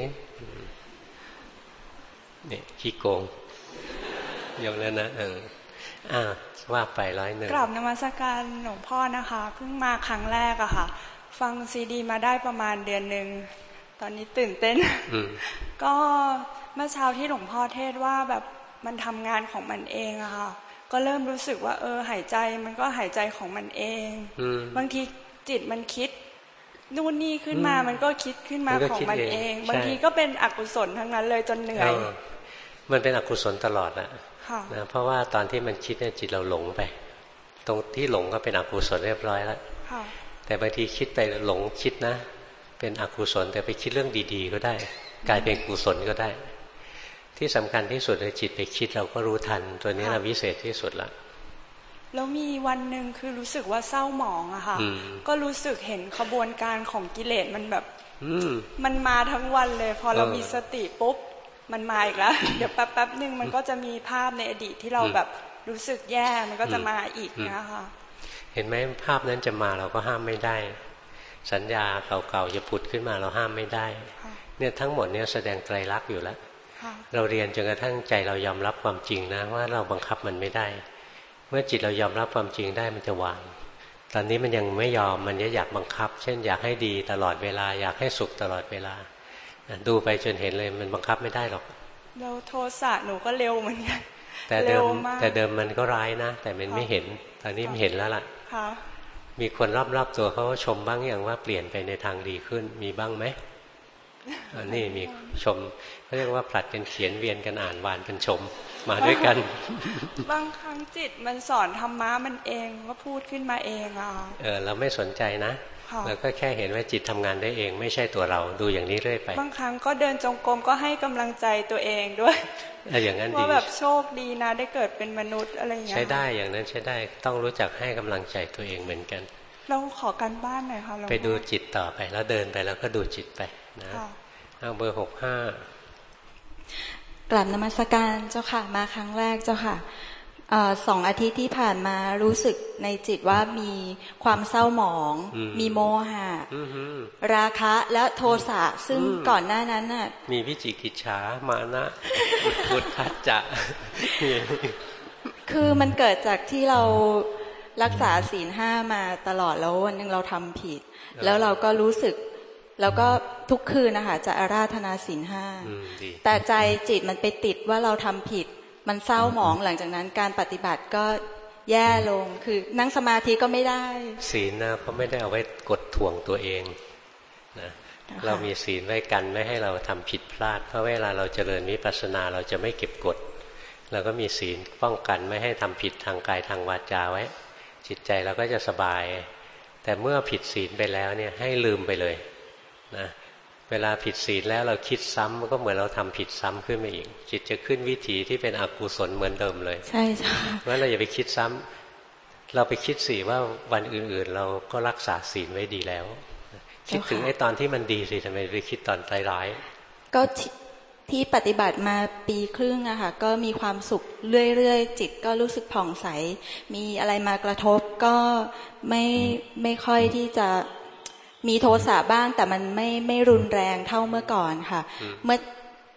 เนี่ยขี้โกงยกแล้วนะเออ อ่าว่าไปร้อยหนึ่งกลับนมัสการหลวงพ่อนะคะเพิ่งมาครั้งแรกอะค่ะ ฟังซีดี มาได้ประมาณเดือนหนึ่งตอนนี้ตื่นเต้นก็เมื่อเช้าที่หลวงพ่อเทศว่าแบบมันทำงานของมันเองอะค่ะ ก็เริ่มรู้สึกว่า เออ หายใจมันก็หายใจของมันเองบางทีจิตมันคิดนู่นนี่ขึ้นมามันก็คิดขึ้นมาของมันเอง บางทีก็เป็นอกุศลทั้งนั้นเลยจนเหนื่อย มันเป็นอกุศลตลอดอะ นะเพราะว่าตอนที่มันคิดเนี่ยจิตเราหลงไป ตรงที่หลงก็เป็นอกุศลเรียบร้อยแล้วแต่บางทีคิดไปหลงคิดนะ เป็นอกุศลแต่ไปคิดเรื่องดี ๆ ก็ได้ กลายเป็นกุศลก็ได้ ที่สำคัญที่สุดเลยจิตไปคิดเราก็รู้ทัน ตัวนี้เราวิเศษที่สุดละแล้วมีวันหนึ่งคือรู้สึกว่าเศร้าหมองอะค่ะ ก็รู้สึกเห็นขบวนการของกิเลสมันแบบมันมาทั้งวันเลย พอเรามีสติปุ๊บ มันมาอีกแล้ว เดี๋ยวแป๊บแป๊บหนึ่งมันก็จะมีภาพในอดีตที่เราแบบรู้สึกแย่มันก็จะมาอีกนะคะเห็นไหมภาพนั้นจะมาเราก็ห้ามไม่ได้ สัญญาเก่าๆจะผุดขึ้นมาเราห้ามไม่ได้ เนี่ยทั้งหมดเนี่ยแสดงไตรลักษณ์อยู่แล้วเราเรียนจนกระทั่งใจเรายอมรับความจริงนะว่าเราบังคับมันไม่ได้มื่อจิตเรายอมรับความจริงได้มันจะวางตอนนี้มันยังไม่ยอมมันยังอยากบังคับ เช่นอยากให้ดีตลอดเวลา อยากให้สุขตลอดเวลา ดูไปจนเห็นเลยมันบังคับไม่ได้หรอกเราโทสะหนูก็เร็วเหมือนกันแต่เดิมแต่เดิมมันก็ร้ายนะ แต่มันไม่เห็น ตอนนี้มันเห็นแล้วล่ะมีคนรอบๆตัวเขาชมบ้างอย่างว่าเปลี่ยนไปในทางดีขึ้นมีบ้างไหมอันนี้มีชมเขาเรียกว่าผลัดกันเขียนเวียนกันอ่านวานกันชม มาด้วยกัน บางครั้งจิตมันสอนธรรมะมันเองก็พูดขึ้นมาเองอะเออเราไม่สนใจนะ เราก็แค่เห็นว่าจิตทำงานได้เอง ไม่ใช่ตัวเราดูอย่างนี้เรื่อยไป บางครั้งก็เดินจงกรมก็ให้กำลังใจตัวเองด้วยอย่างนั้นดีว่าแบบโชคดีนะได้เกิดเป็นมนุษย์อะไรอย่างเงี้ยใช้ได้อย่างนั้นใช้ได้ต้องรู้จักให้กำลังใจตัวเองเหมือนกัน เราขอการบ้านหน่อยค่ะไปดูจิตต่อไป แล้วเดินไปแล้วก็ดูจิตไปนะเอาเบอร์หกห้ากลับนมัสการเจ้าค่ะมาครั้งแรกเจ้าค่ะ สองอาทิตย์ที่ผ่านมารู้สึกในจิตว่ามีความเศร้าหมองมีโมหะราคะและโทสะซึ่งก่อนหน้านั้นน่ะ มีวิจิกิจฉามานะพุทธัจจะคือมันเกิดจากที่เรารักษาศีลห้ามาตลอดแล้ววันนึงเราทำผิด แล้วเราก็รู้สึก แล้วก็ทุกคืนนะคะจะอาราธนาศีลห้าแต่ใจจิตมันไปติดว่าเราทำผิด มันเศร้าหมองหลังจากนั้นการปฏิบัติก็แย่ลงคือนั่งสมาธิก็ไม่ได้ ศีลนะเขาไม่ได้เอาไว้กดถ่วงตัวเองนะเรามีศีลไว้กันไม่ให้เราทำผิดพลาด เพราะเวลาเราเจริญวิปัสสนาเราจะไม่เก็บกดเราก็มีศีลป้องกันไม่ให้ทำผิดทางกายทางวาจาไว้ จิตใจเราก็จะสบาย แต่เมื่อผิดศีลไปแล้วเนี่ยให้ลืมไปเลยนะ เวลาผิดศีลแล้วเราคิดซ้ำมันก็เหมือนเราทำผิดซ้ำขึ้นมาอีก จิตจะขึ้นวิถีที่เป็นอกุศลเหมือนเดิมเลย ใช่ใช่เพราะเราอย่าไปคิดซ้ำเราไปคิดสิว่าวันอื่นๆ เราก็รักษาศีลไว้ดีแล้ว คิดถึงไอ้ตอนที่มันดีสิทำไมไปคิดตอนใจร้ายก็ที่ปฏิบัติมาปีครึ่งอะค่ะก็มีความสุขเรื่อยๆ จิตก็รู้สึกผ่องใส มีอะไรมากระทบก็ไม่ไม่ค่อยที่จะ มีโทสะบ้างแต่มันไม่ไม่รุนแรงเท่าเมื่อก่อนค่ะ เมื่อ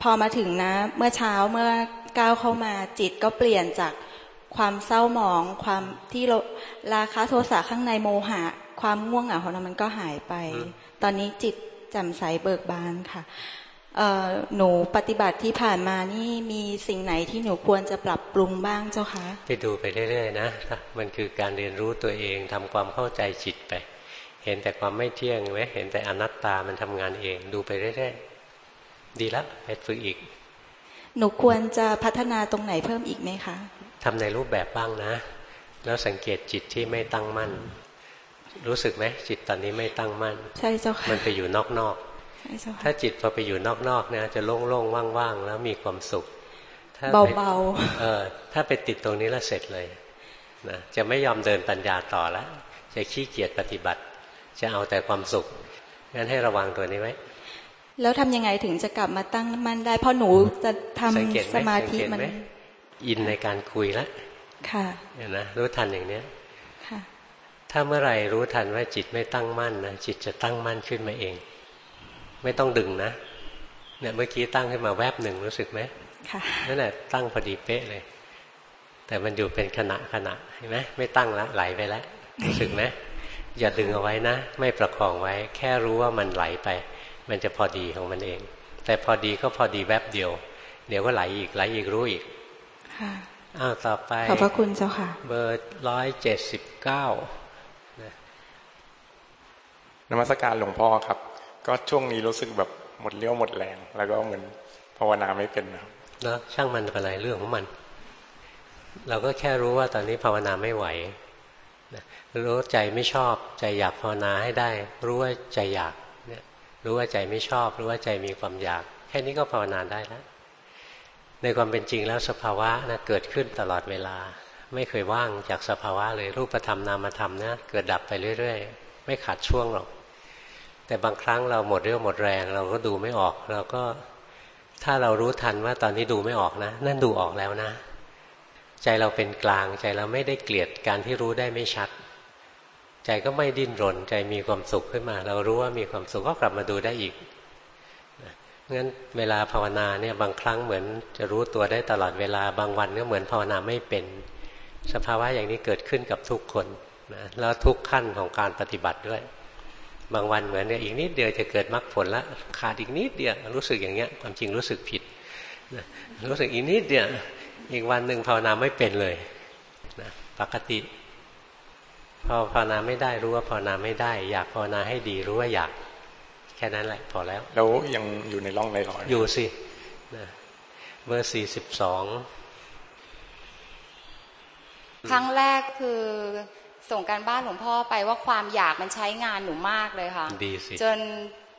พอมาถึงนะ เมื่อเช้าเมื่อก้าวเข้ามาจิตก็เปลี่ยนจากความเศร้าหมองความที่ราคะโทสะข้างในโมหะ ความง่วงเหงาของเรามันก็หายไป ตอนนี้จิตแจ่มใสเบิกบานค่ะหนูปฏิบัติที่ผ่านมานี่มีสิ่งไหนที่หนูควรจะปรับปรุงบ้างเจ้าคะไปดูไปเรื่อยๆนะมันคือการเรียนรู้ตัวเองทำความเข้าใจจิตไป เห็นแต่ความไม่เที่ยงไหมเห็นแต่อนัตตามันทำงานเอง ดูไปเรื่อยๆดีแล้วไปฝึกอีก หนูควรจะพัฒนาตรงไหนเพิ่มอีกไหมคะทำในรูปแบบบ้างนะ แล้วสังเกตจิตที่ไม่ตั้งมั่น รู้สึกไหมจิตตอนนี้ไม่ตั้งมั่น ใช่เจ้าค่ะมันไปอยู่นอกๆถ้าจิตพอไปอยู่นอกๆเนี่ยจะโล่งๆว่างๆแล้วมีความสุขเบาๆเออ ถ้าไปติดตรงนี้แล้วเสร็จเลยนะจะไม่ยอมเดินปัญญาต่อแล้วจะขี้เกียจปฏิบัติ จะเอาแต่ความสุขงั้นให้ระวังตัวนี้ไว้แล้วทำยังไงถึงจะกลับมาตั้งมันได้ เพราะหนูจะทำสมาธิมันอินในการคุยแล้วค่ะเห็นนะรู้ทันอย่างเนี้ยค่ะ ถ้าเมื่อไหร่รู้ทันว่าจิตไม่ตั้งมั่นนะจิตจะตั้งมั่นขึ้นมาเอง ไม่ต้องดึงนะเนี่ยเมื่อกี้ตั้งขึ้นมาแวบหนึ่งรู้สึกไหมค่ะนั่นแหละตั้งพอดีเป๊ะเลย แต่มันอยู่เป็นขณะขณะเห็นไหมไม่ตั้งละไหลไปแล้วรู้สึกไหม อย่าดึงเอาไว้นะ ไม่ประคองไว้ แค่รู้ว่ามันไหลไป มันจะพอดีของมันเอง แต่พอดีก็พอดีแวบเดียว เดี๋ยวก็ไหลอีกไหลอีกรู้อีกค่ะอ้าวต่อไปขอบพระคุณเจ้าค่ะ เบอร์ร้อยเจ็ดสิบเก้านมัสการหลวงพ่อครับ ก็ช่วงนี้รู้สึกแบบหมดเลี้ยวหมดแรง แล้วก็เหมือนภาวนาไม่เป็นนะครับเนาะช่างมันเป็นไรเรื่องของมัน เราก็แค่รู้ว่าตอนนี้ภาวนาไม่ไหว รู้ใจไม่ชอบ ใจอยากภาวนาให้ได้ รู้ว่าใจอยากเนี่ยรู้ว่าใจไม่ชอบ รู้ว่าใจมีความอยาก แค่นี้ก็ภาวนาได้แล้วในความเป็นจริงแล้วสภาวะนะเกิดขึ้นตลอดเวลา ไม่เคยว่างจากสภาวะเลยรูปธรรมนามธรรมนะเกิดดับไปเรื่อย ๆ ไม่ขาดช่วงหรอก แต่บางครั้งเราหมดเรี่ยวหมดแรง เราก็ดูไม่ออก เราก็ถ้าเรารู้ทันว่าตอนนี้ดูไม่ออกนะ นั่นดูออกแล้วนะ ใจเราเป็นกลางใจเราไม่ได้เกลียดการที่รู้ได้ไม่ชัด ใจก็ไม่ดิ้นรน ใจมีความสุขขึ้นมา เรารู้ว่ามีความสุขก็กลับมาดูได้อีกงั้นเวลาภาวนาเนี่ยบางครั้งเหมือนจะรู้ตัวได้ตลอดเวลาบางวันก็เหมือนภาวนาไม่เป็น สภาวะอย่างนี้เกิดขึ้นกับทุกคนนะแล้วทุกขั้นของการปฏิบัติด้วย บางวันเหมือนเนี่ยอีกนิดเดียวจะเกิดมรรคผลละขาดอีกนิดเดียวรู้สึกอย่างเงี้ยความจริงรู้สึกผิดนะรู้สึกอีกนิดเดียวอีกวันหนึ่งภาวนาไม่เป็นเลยนะปกติ พอภาวนาไม่ได้รู้ว่าภาวนาไม่ได้ อยากภาวนาให้ดีรู้ว่าอยาก แค่นั้นแหละพอแล้ว แล้วยังอยู่ในร่องในรอย อยู่สิเบอร์สี่สิบสองครั้งแรกคือส่งการบ้านหลวงพ่อไปว่าความอยากมันใช้งานหนูมากเลยค่ะดีสิจน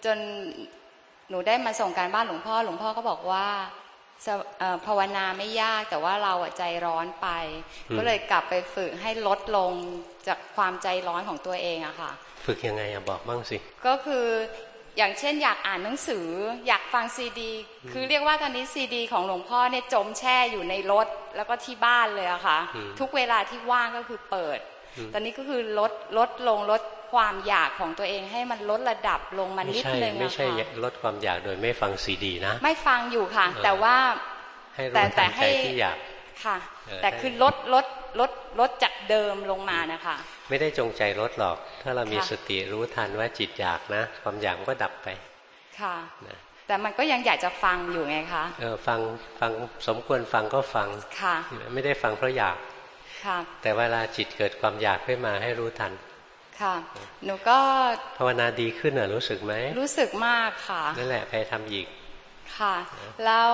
จนหนูได้มาส่งการบ้านหลวงพ่อ หลวงพ่อก็บอกว่าภาวนาไม่ยากแต่ว่าเราใจร้อนไป ก็เลยกลับไปฝึกให้ลดลง จากความใจร้อนของตัวเองอะค่ะ ฝึกยังไงอะบอกบ้างสิ ก็คืออย่างเช่นอยากอ่านหนังสือ อยากฟังซีดี คือเรียกว่าตอนนี้ซีดี ของหลวงพ่อเนี่ยจมแช่อยู่ในรถแล้วก็ที่บ้านเลยอะค่ะ ทุกเวลาที่ว่างก็คือเปิด ตอนนี้ก็คือลดลดลงลดความอยากของตัวเองให้มันลดระดับลงมานิดนึงไม่ใช่ลดความอยากโดยไม่ฟังซีดีนะ ไม่ฟังอยู่ค่ะ แต่ว่าแต่แต่ให้ที่อยากค่ะ แต่คือลดลดลดลดจากเดิมลงมานะคะ ไม่ได้จงใจลดหรอก ถ้าเรามีสติรู้ทันว่าจิตอยากนะ ความอยากก็ดับไป ค่ะแต่มันก็ยังอยากจะฟังอยู่ไงคะเออฟังฟังสมควรฟังก็ฟังค่ะ ไม่ได้ฟังเพราะอยากค่ะแต่เวลาจิตเกิดความอยากขึ้นมาให้รู้ทันค่ะหนูก็ภาวนาดีขึ้นอะรู้สึกไหมรู้สึกมากค่ะนั่นแหละไปทำอีกค่ะ แล้ว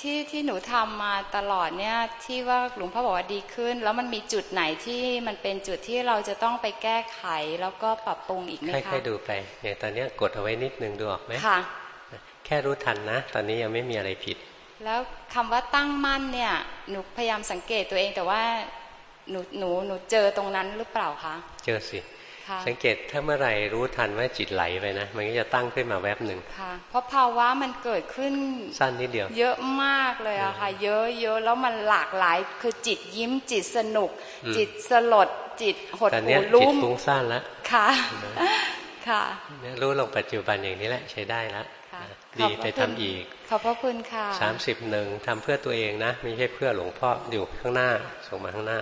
ที่ที่หนูทำมาตลอดเนี่ยที่ว่าหลวงพ่อบอกว่าดีขึ้น แล้วมันมีจุดไหนที่มันเป็นจุดที่เราจะต้องไปแก้ไขแล้วก็ปรับปรุงอีกไหมคะค่อยๆดูไปอย่างตอนนี้กดเอาไว้นิดนึงดูออกไหมค่ะ แค่รู้ทันนะ ตอนนี้ยังไม่มีอะไรผิด แล้วคำว่าตั้งมั่นเนี่ยหนูพยายามสังเกตตัวเองแต่ว่าหนูหนูหนูเจอตรงนั้นหรือเปล่าคะเจอสิ สังเกตถ้าเมื่อไหร่รู้ทันว่าจิตไหลไปนะ มันก็จะตั้งขึ้นมาแวบหนึ่งค่ะเพราะภาวะมันเกิดขึ้นสั้นนิดเดียว เยอะมากเลยอะค่ะ เยอะเยอะแล้วมันหลากหลายคือจิตยิ้มจิตสนุก จิตสลดจิตหดหูลุ่มจิตฟุ้งซ่านแล้วค่ะค่ะรู้ลงปัจจุบันอย่างนี้แหละใช้ได้แล้วดีไปทำอีก ขอบพระคุณค่ะสามสิบหนึ่งทำเพื่อตัวเองนะ ไม่ใช่เพื่อหลวงพ่ออยู่ข้างหน้าส่งมาข้างหน้า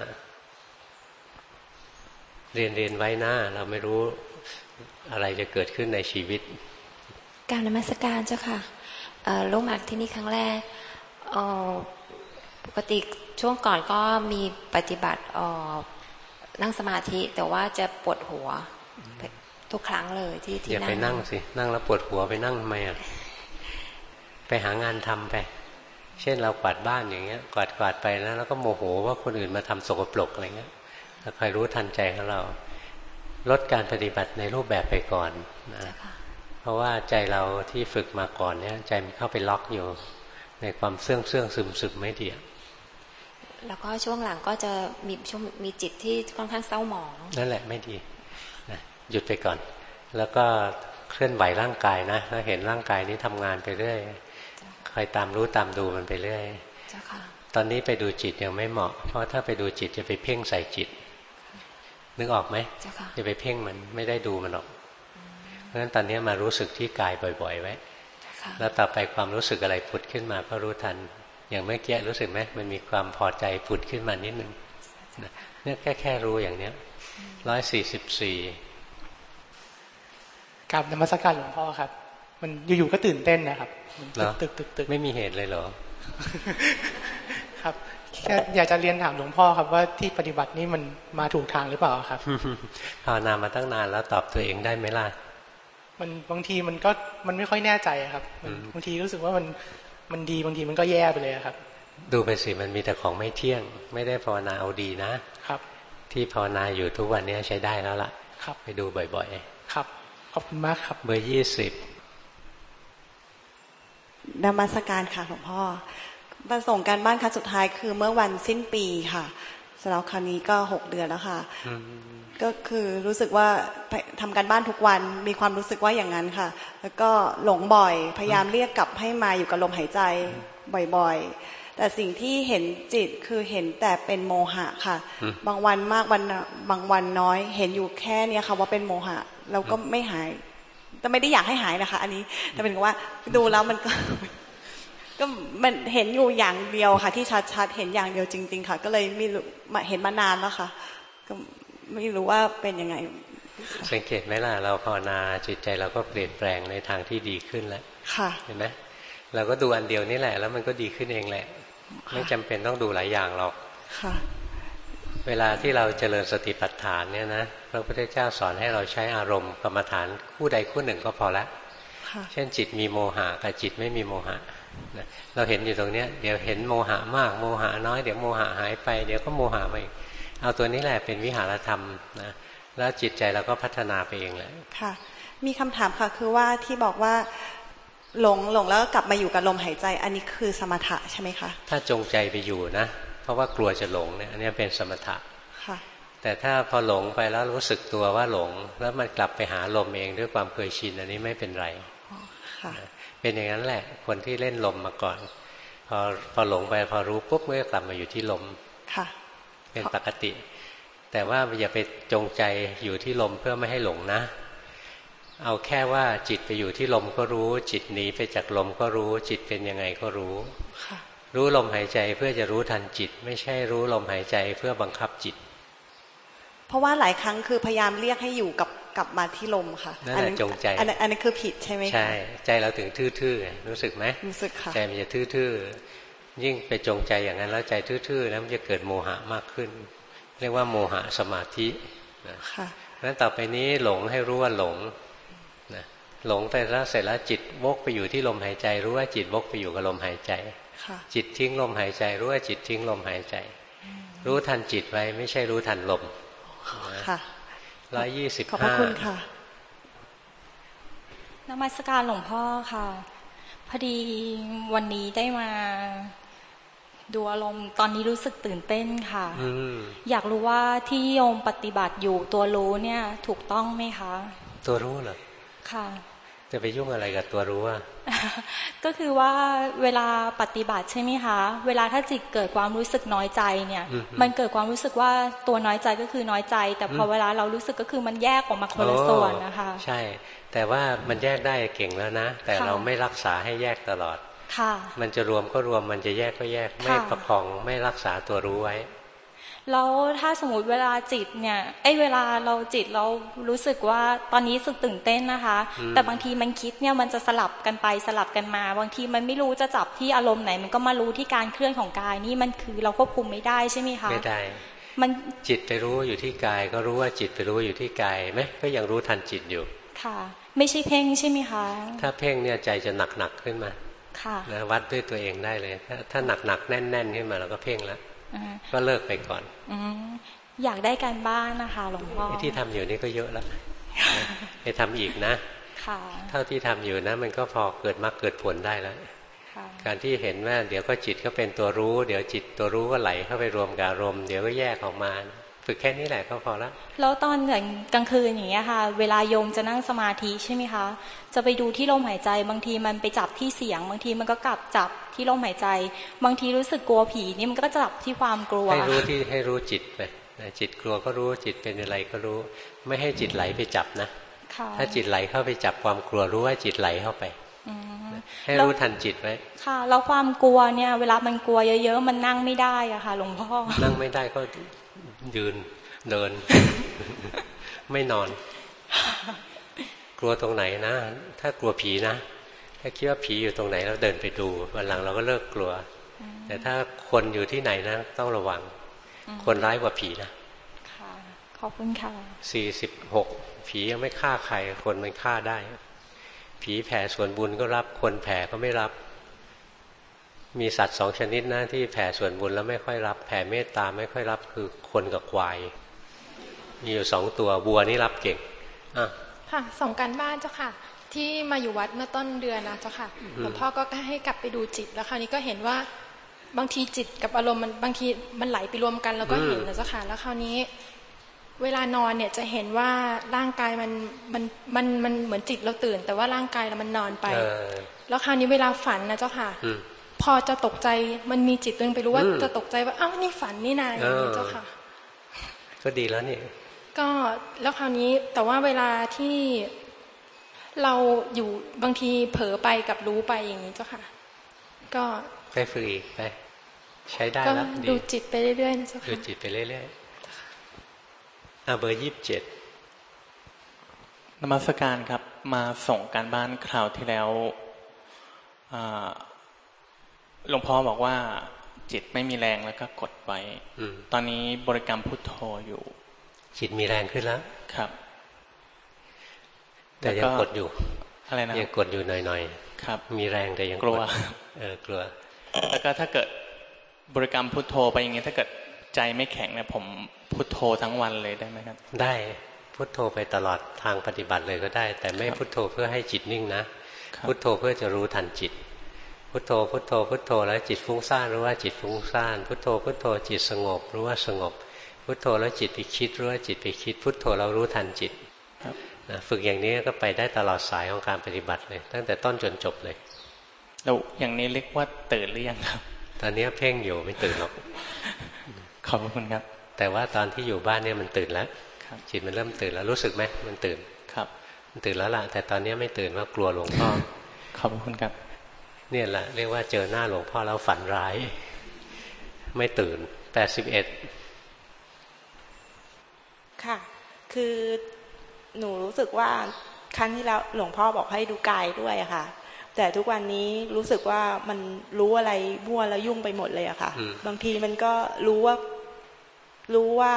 เรียนเรียนไว้หน้าเราไม่รู้อะไรจะเกิดขึ้นในชีวิต การนมัสการเจ้าค่ะลงมาที่นี่ครั้งแรกปกติช่วงก่อนก็มีปฏิบัตินั่งสมาธิแต่ว่าจะปวดหัวทุกครั้งเลยที่ที่นั่งอย่าไปนั่งสิ นั่งแล้วปวดหัวไปนั่งทำไมอะไปหางานทำไป เช่นเรากวาดบ้านอย่างเงี้ยกวาดกวาดไปนะแล้วก็โมโหว่าคนอื่นมาทำสกปรกอะไรเงี้ย คอยรู้ทันใจของเรา ลดการปฏิบัติในรูปแบบไปก่อนนะเพราะว่าใจเราที่ฝึกมาก่อนเนี่ยใจมันเข้าไปล็อกอยู่ ในความเสื่องเสื่องซึมซึมไม่ดีแล้วก็ช่วงหลังก็จะมีช่วงมีจิตที่ค่อนข้างเศร้าหมองนั่นแหละไม่ดีนะหยุดไปก่อน แล้วก็เคลื่อนไหวร่างกายนะแล้วเห็นร่างกายนี้ทำงานไปเรื่อยคอยตามรู้ตามดูมันไปเรื่อยตอนนี้ไปดูจิตยังไม่เหมาะ เพราะถ้าไปดูจิตจะไปเพ่งใส่จิต นึกออกไหมจะไปเพ่งมันไม่ได้ดูมันหรอก เพราะฉะนั้นตอนนี้มารู้สึกที่กายบ่อย ๆ ไว้ แล้วต่อไปความรู้สึกอะไรผุดขึ้นมาก็รู้ทัน อย่างเมื่อกี้รู้สึกไหมมันมีความพอใจผุดขึ้นมานิดนึงเนี่ยแค่แค่รู้อย่างเนี้ยร้อยสี่สิบสี่กับนมัสการหลวงพ่อครับ มันอยู่ๆก็ตื่นเต้นนะครับตึกตึกตึกไม่มีเหตุเลยเหรอ ครับแค่ อยากจะเรียนถามหลวงพ่อครับว่าที่ปฏิบัตินี้มันมาถูกทางหรือเปล่าครับภาวนามาตั้งนานแล้วตอบตัวเองได้ไหมล่ะมันบางทีมันก็มันไม่ค่อยแน่ใจครับบางทีรู้สึกว่ามันมันดีบางทีมันก็แย่ไปเลยครับ ดูไปสิมันมีแต่ของไม่เที่ยง ไม่ได้ภาวนาเอาดีนะครับ ที่ภาวนาอยู่ทุกวันนี้ใช้ได้แล้วล่ะ ครับ ไปดูบ่อยๆ ครับขอบคุณมากครับ เบอร์ยี่สิบนมัสการค่ะหลวงพ่อ ประสงค์การบ้านครั้งสุดท้ายคือเมื่อวันสิ้นปีค่ะสำหรับครั้งนี้ก็หกเดือนแล้วค่ะ ก็คือรู้สึกว่าทำการบ้านทุกวันมีความรู้สึกว่าอย่างนั้นค่ะ แล้วก็หลงบ่อยพยายามเรียกกลับให้มาอยู่กับลมหายใจบ่อยๆ แต่สิ่งที่เห็นจิตคือเห็นแต่เป็นโมหะค่ะ บางวันมากวันบางวันน้อย เห็นอยู่แค่เนี้ยค่ะว่าเป็นโมหะแล้วก็ไม่หาย แต่ไม่ได้อยากให้หายนะคะ อันนี้แต่เป็นว่าดูแล้วมันก็ ก็มันเห็นอยู่อย่างเดียวค่ะ ที่ชัดๆเห็นอย่างเดียวจริง ๆ ค่ะ ก็เลยไม่รู้เห็นมานานแล้วค่ะ ก็ไม่รู้ว่าเป็นยังไง สังเกตไหมล่ะเราภาวนาจิตใจเราก็เปลี่ยนแปลงในทางที่ดีขึ้นแล้วค่ะเห็นไหมเราก็ดูอันเดียวนี่แหละ แล้วมันก็ดีขึ้นเองแหละ ไม่จำเป็นต้องดูหลายอย่างหรอกค่ะ เวลาที่เราเจริญสติปัฏฐานเนี่ยนะพระพุทธเจ้าสอนให้เราใช้อารมณ์กรรมฐานคู่ใดคู่หนึ่งก็พอละเช่นจิตมีโมหะกับจิตไม่มีโมหะ เราเห็นอยู่ตรงเนี้ย เดี๋ยวเห็นโมหะมากโมหะน้อยเดี๋ยวโมหะหายไปเดี๋ยวก็โมหะไปเอาตัวนี้แหละเป็นวิหารธรรมนะแล้วจิตใจเราก็พัฒนาไปเองแหละค่ะ มีคำถามค่ะคือว่าที่บอกว่าหลงหลงแล้วกลับมาอยู่กับลมหายใจ อันนี้คือสมถะใช่ไหมคะถ้าจงใจไปอยู่นะ เพราะว่ากลัวจะหลงเนี่ยอันนี้เป็นสมถะค่ะ แต่ถ้าพอหลงไปแล้วรู้สึกตัวว่าหลง แล้วมันกลับไปหาลมเองด้วยความเคยชินอันนี้ไม่เป็นไรค่ะ เป็นอย่างนั้นแหละ คนที่เล่นลมมาก่อน พอพอหลงไปพอรู้ปุ๊บเมื่อกลับมาอยู่ที่ลมค่ะ เป็นปกติ แต่ว่าอย่าไปจงใจอยู่ที่ลมเพื่อไม่ให้หลงนะ เอาแค่ว่าจิตไปอยู่ที่ลมก็รู้ จิตหนีไปจากลมก็รู้ จิตเป็นยังไงก็รู้รู้ลมหายใจเพื่อจะรู้ทันจิต ไม่ใช่รู้ลมหายใจเพื่อบังคับจิต เพราะว่าหลายครั้งคือพยายามเรียกให้อยู่กับ กลับมาที่ลมค่ะนั่นแหละจงใจอันนั้นคือผิดใช่ไหมใช่ ใจเราถึงทื่อๆรู้สึกไหมรู้สึกค่ะใจมันจะทื่อๆยิ่งไปจงใจอย่างนั้นแล้วใจทื่อๆแล้วมันจะเกิดโมหะมากขึ้น เรียกว่าโมหะสมาธิค่ะนั้นต่อไปนี้หลงให้รู้ว่าหลงนะหลงไปแล้วเสร็จแล้วจิตวกไปอยู่ที่ลมหายใจ รู้ว่าจิตวกไปอยู่กับลมหายใจจิตทิ้งลมหายใจ รู้ว่าจิตทิ้งลมหายใจ รู้ทันจิตไว้ไม่ใช่รู้ทันลมค่ะ ร้อยยี่สิบห้าขอบพระคุณค่ะนมัสการหลวงพ่อค่ะ พอดีวันนี้ได้มาดูอารมณ์ตอนนี้รู้สึกตื่นเต้นค่ะอยากรู้ว่าที่โยมปฏิบัติอยู่ตัวรู้เนี่ย ถูกต้องไหมคะ ตัวรู้เหรอค่ะ จะไปยุ่งอะไรกับตัวรู้อะก็คือว่าเวลาปฏิบัติใช่ไหมคะ เวลาถ้าจิตเกิดความรู้สึกน้อยใจเนี่ย มันเกิดความรู้สึกว่าตัวน้อยใจก็คือน้อยใจ แต่พอเวลาเรารู้สึกก็คือมันแยกออกมาคนละส่วนนะคะ ใช่ แต่ว่ามันแยกได้เก่งแล้วนะ แต่เราไม่รักษาให้แยกตลอด ค่ะ มันจะรวมก็รวม มันจะแยกก็แยก ไม่ประคอง ไม่รักษาตัวรู้ไว้ แล้วถ้าสมมติเวลาจิตเนี่ยไอ้เวลาเราจิตเรารู้สึกว่าตอนนี้สึกตื่นเต้นนะคะ แต่บางทีมันคิดเนี่ยมันจะสลับกันไปสลับกันมา บางทีมันไม่รู้จะจับที่อารมณ์ไหน มันก็มารู้ที่การเคลื่อนของกายนี่มันคือเราควบคุมไม่ได้ใช่ไหมคะไม่ได้มันจิตไปรู้อยู่ที่กาย ก็รู้ว่าจิตไปรู้อยู่ที่กายไหมก็ยังรู้ทันจิตอยู่ ค่ะ ไม่ใช่เพ่งใช่ไหมคะ ถ้าเพ่งเนี่ยใจจะหนักหนักขึ้นมา ค่ะนะวัดด้วยตัวเองได้เลย ถ้าถ้าหนักหนักแน่นแน่นขึ้นมาเราก็เพ่งแล้ว ก็เลิกไปก่อนออยากได้การบ้านนะคะหลวงพ่อที่ทำอยู่นี่ก็เยอะแล้วไปทำอีกนะเท่าที่ทำอยู่นะ มันก็พอเกิดมรรคเกิดผลได้แล้วการที่เห็นว่าเดี๋ยวก็จิตก็เป็นตัวรู้ เดี๋ยวจิตตัวรู้ก็ไหลเข้าไปรวมกับอารมณ์เดี๋ยวก็แยกออกมา ฝึกแค่นี้แหละก็พอแล้วแล้วตอนอย่างกลางคืนอย่างเงี้ยค่ะ เวลาโยมจะนั่งสมาธิใช่ไหมคะ จะไปดูที่ลมหายใจ บางทีมันไปจับที่เสียง บางทีมันก็กลับจับที่ลมหายใจ บางทีรู้สึกกลัวผีนี่มันก็จับที่ความกลัวให้รู้ที่ให้รู้จิตไปจิตกลัวก็รู้จิตเป็นอะไรก็รู้ ไม่ให้จิตไหลไปจับนะถ้าจิตไหลเข้าไปจับความกลัวรู้ว่าจิตไหลเข้าไปให้รู้ทันจิตไว้ค่ะแล้วความกลัวเนี่ย เวลามันกลัวเยอะๆมันนั่งไม่ได้อะค่ะ หลวงพ่อนั่งไม่ได้ก็ ยืนเดิน ไม่นอน กลัวตรงไหนนะ ถ้ากลัวผีนะ ถ้าคิดว่าผีอยู่ตรงไหนเราเดินไปดูวันหลังเราก็เลิกกลัว แต่ถ้าคนอยู่ที่ไหนนะ ต้องระวัง คนร้ายกว่าผีนะค่ะขอบคุณค่ะสี่สิบหกผียังไม่ฆ่าใครคนมันฆ่าได้ ผีแผ่ส่วนบุญก็รับคนแผ่ก็ไม่รับ มีสัตว์สองชนิดนะที่แผ่ส่วนบุญแล้วไม่ค่อยรับ แผ่เมตตาไม่ค่อยรับคือคนกับควาย มีอยู่สองตัวบัวนี่รับเก่งอะค่ะสองการบ้านเจ้าค่ะ ที่มาอยู่วัดเมื่อต้นเดือนนะเจ้าค่ะหลวงพ่อก็ให้กลับไปดูจิตแล้วคราวนี้ก็เห็นว่าบางทีจิตกับอารมณ์มันบางทีมันไหลไปรวมกันแล้วก็เห็นนะเจ้าค่ะ แล้วคราวนี้ เวลานอนเนี่ยจะเห็นว่าร่างกายมันมันมันมันเหมือนจิตเราตื่น แต่ว่าร่างกายเรามันนอนไป แล้วคราวนี้เวลาฝันนะเจ้าค่ะ พอจะตกใจมันมีจิตตึงไปรู้ว่าจะตกใจว่าอ้าวนี่ฝันนี่นายเจ้าค่ะ ก็ดีแล้วนี่ก็แล้วคราวนี้แต่ว่าเวลาที่เราอยู่บางทีเผลอไปกับรู้ไปอย่างนี้เจ้าค่ะ ก็ไปฝึกอีกไปใช้ได้แล้วดูจิตไปเรื่อยๆนะเจ้าค่ะดูจิตไปเรื่อยๆอาเบอร์ยี่สิบเจ็ดนมัสการครับ มาส่งการบ้านคราวที่แล้ว หลวงพ่อบอกว่า จิตไม่มีแรงแล้วก็กดไว้ตอนนี้บริกรรมพุทโธอยู่ จิตมีแรงขึ้นแล้ว ครับ แต่ยังกดอยู่อะไรนะยังกดอยู่หน่อยๆครับ มีแรงแต่ยังกลัว เออกลัว แล้วก็ถ้าเกิดบริกรรมพุทโธไปอย่างนี้ถ้าเกิดใจไม่แข็งเนี่ยผมพุทโธทั้งวันเลยได้ไหมครับ ได้พุทโธไปตลอดทางปฏิบัติเลยก็ได้ แต่ไม่พุทโธเพื่อให้จิตนิ่งนะพุทโธเพื่อจะรู้ทันจิต พุทโธพุทโธพุทโธแล้วจิตฟุ้งซ่านรู้ว่าจิตฟุ้งซ่านพุทโธพุทโธจิตสงบ รู้ว่าสงบ พุทโธแล้วจิตไปคิดรู้ว่าจิตไปคิด พุทโธเรารู้ทันจิตนะฝึกอย่างนี้ก็ไปได้ตลอดสายของการปฏิบัติเลย ตั้งแต่ต้นจนจบเลยแล้วอย่างนี้เรียกว่าตื่นหรือยังครับ ตอนนี้เพ่งอยู่ไม่ตื่นหรอกขอบคุณครับ แต่ว่าตอนที่อยู่บ้านเนี่ยมันตื่นแล้วจิตมันเริ่มตื่นแล้วรู้สึกไหมมันตื่นครับ มันตื่นแล้วล่ะแต่ตอนนี้ไม่ตื่นว่ากลัวหลวงพ่อขอบคุณครับ เนี่ยแหละเรียกว่าเจอหน้าหลวงพ่อแล้วฝันร้าย ไม่ตื่นแปดสิบเอ็ดค่ะ คือหนูรู้สึกว่าครั้งที่แล้วหลวงพ่อบอกให้ดูกายด้วยอะค่ะ แต่ทุกวันนี้รู้สึกว่ามันรู้อะไรมั่วแล้วยุ่งไปหมดเลยอะค่ะ บางทีมันก็รู้ว่า รู้ว่า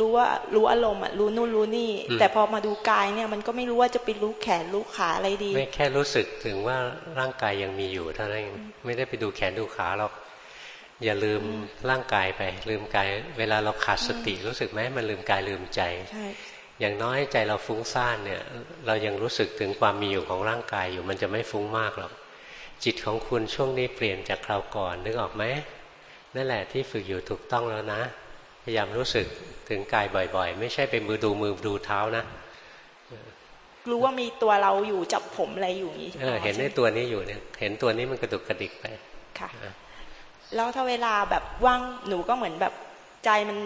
รู้ว่ารู้อารมณ์อะรู้นู่นรู้นี่ แต่พอมาดูกายเนี่ยมันก็ไม่รู้ว่าจะไปรู้แขนรู้ขาอะไรดี ไม่แค่รู้สึกถึงว่าร่างกายยังมีอยู่เท่านั้นไม่ได้ไปดูแขนดูขาหรอกอย่าลืมร่างกายไป ลืมกาย เวลาเราขาดสติรู้สึกไหมมันลืมกายลืมใจอย่างน้อยใจเราฟุ้งซ่านเนี่ย เรายังรู้สึกถึงความมีอยู่ของร่างกายอยู่มันจะไม่ฟุ้งมากหรอกจิตของคุณช่วงนี้เปลี่ยนจากคราวก่อนนึกออกไหมนั่นแหละที่ฝึกอยู่ถูกต้องแล้วนะ พยายามรู้สึกถึงกายบ่อย ๆ ไม่ใช่เป็นมือดูมือดูเท้านะ รู้ว่ามีตัวเราอยู่จับผมอะไรอยู่นี้เออเห็นในตัวนี้อยู่เนี่ย เห็นตัวนี้มันกระดุกกระดิกไปค่ะแล้วถ้าเวลาแบบว่างหนูก็เหมือนแบบใจมัน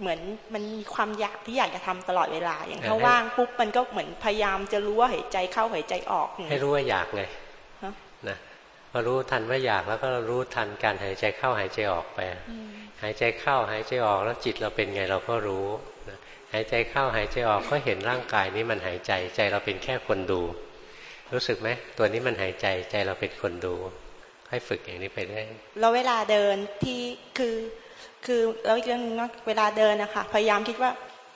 เหมือนมันมีความอยากที่อยากจะทำตลอดเวลา อย่างถ้าว่างปุ๊บมันก็เหมือนพยายามจะรู้ว่าหายใจเข้าหายใจออก ให้รู้ว่าอยากไงนะพอรู้ทันว่าอยากแล้วก็รู้ทันการหายใจเข้าหายใจออกไปหายใจเข้าหายใจออกแล้วจิตเราเป็นไงเราก็รู้หายใจเข้าหายใจออกก็เห็นร่างกายนี้มันหายใจใจเราเป็นแค่คนดู รู้สึกไหมตัวนี้มันหายใจใจเราเป็นคนดูให้ฝึกอย่างนี้ไปได้แล้วเวลาเดินที่คือคือแล้วอีกเรื่องนึงว่าเวลาเดินนะคะพยายามคิดว่า